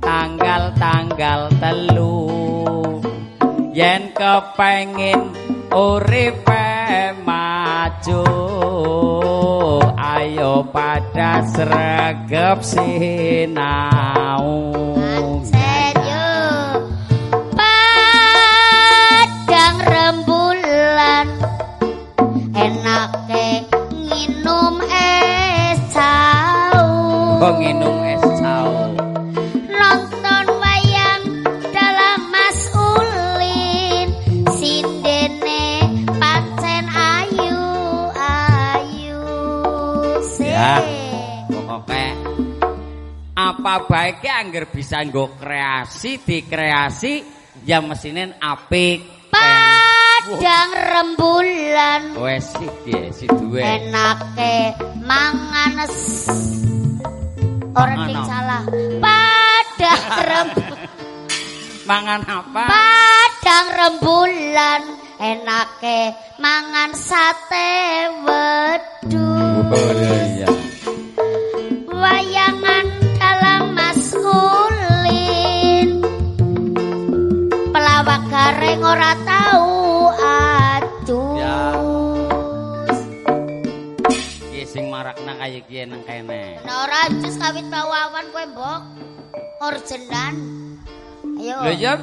tanggal-tanggal telu yen kepengin uripe maju ayo pada sregep sinau. Padang rembulan enake nginum es cawu. kok nginum es Ya. Pokoke apa baiknya angger bisa nggo kreasi dikreasi ya mesinen apik. padang rembulan Wes iki si duwe. enake mangan s- orang sing salah padang *laughs* rembulan Mangan apa? Padang rembulan enake mangan sate iya. Wayangan dalam Mas Ulin. Pelawak gareng ora tahu adus. Iki sing marakna kaya kiye nang kene. Ora adus kawit bawawan kowe mbok. Orjenan. Ayo. Lho ya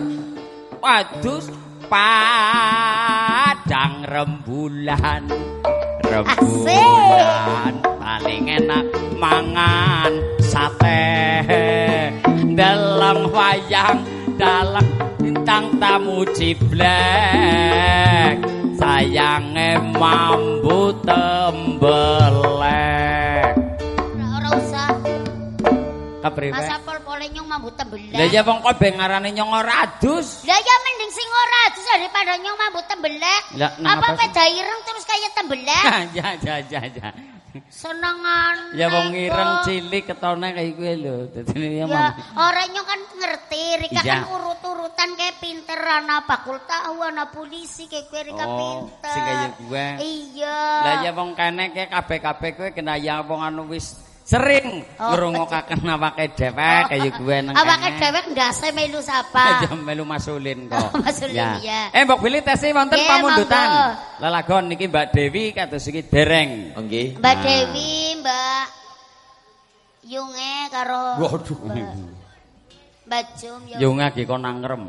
wadus padang rembulan. Rembulan paling enak mangan sate dalam wayang dalam bintang tamu ciblek sayange mambu tembelek Ora usah. kepriwe Masa pol-pole nyong mambu tembelak. Lah ya wong kowe ngarane nyong ora adus. Lah ya sing ora daripada nyong mambu tembelek. Apa peda ireng terus kayak tembelek? ya ya ya ya. Senengan. Ya wong ireng cilik ketone kaya kuwi lho. Dadi ya Ya, mam- orang nyong kan ngerti, Rika kan urut-urutan kayak pinter, ana bakul tahu, ana polisi kayak gue Rika Oh, pinter. sing kaya gue. Iya. Lah ya wong kene ke kabeh-kabeh kowe kena ya wong anu wis sering Oh. ngrungokaken awake dhewek kaya gue nang Awake kene. dhewek ndase melu sapa? *laughs* Ya melu masulin kok. Oh, *laughs* masulin, iya. Eh Mbok Billy tesi wonten Nggih, pamundutan. Lelagon niki Mbak Dewi kados iki dereng. Oh, nggih. Mbak Nah. Dewi, Mbak Yunge karo Waduh. Mbak Jum ya. Yo ngagi kon nangrem.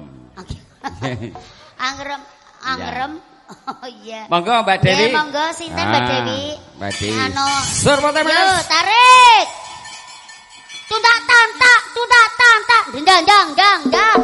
Angrem, *laughs* angrem. Oh iya. Monggo Mbak Dewi. Nggih, monggo sinten Mbak Ah, Dewi? Mbak Dewi. Anu. Surpo Yo, Mas. tarik. Tundak tantak, tundak tantak, dendang dang dang dang.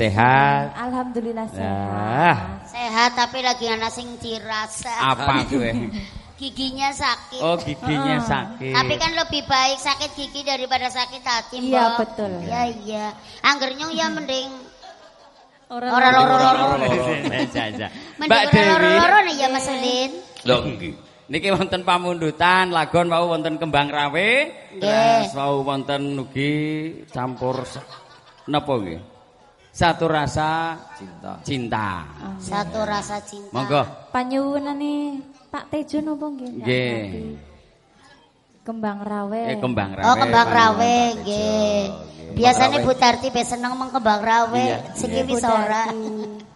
Sehat. Alhamdulillah Nah, Sehat tapi lagi ana sing ciras. apa kowe? *laughs* giginya sakit. Oh, giginya sakit. Tapi kan lebih baik sakit gigi daripada sakit hati, Mbak. Iya, betul. Iya, iya. Angger nyong ya mending Orang ora loro-loro. Iya, iya. Mending Mbak Dewi. nih ya Mas Lin. Lho nggih. Niki wonten pamundutan, lagon wau wonten kembang rawe. Nggih. Terus wau wonten ugi campur napa nggih? Satu rasa Cinta. cinta. Satu rasa cinta. Monggo. Panyuwunane Pak Tejo napa nggih? Nggih. Kembang rawe. Eh kembang rawe. Oh, kembang rawe nggih. Biasanya Bu Tarti be seneng meng kembang rawe, Iya, sing iya. wis ora.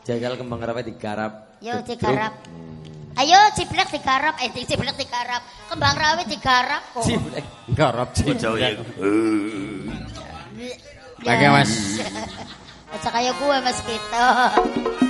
Jagal kembang rawe digarap. Yo digarap. Ayo ciplek digarap, eh ciplek digarap. Kembang rawe digarap kok. Ciblek. Garap Bocah ya. Pakai, Mas. *laughs* Aja kayak gue Mas kita. *laughs*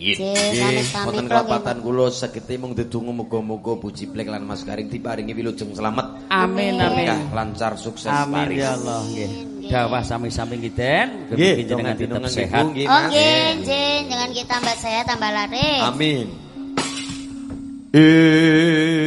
riyin. Wonten kula kelapatan kula sekete mung dedonga muga-muga buji blek lan Mas Garing diparingi wilujeng slamet. Amin amin. Lancar sukses Amin laris. ya Allah nggih. Dawah sami-sami ngiten, Nggih, mugi jenengan tetep sehat. Oh Mas. nggih, nggih, jangan kita tambah sehat tambah laris. Amin. Eh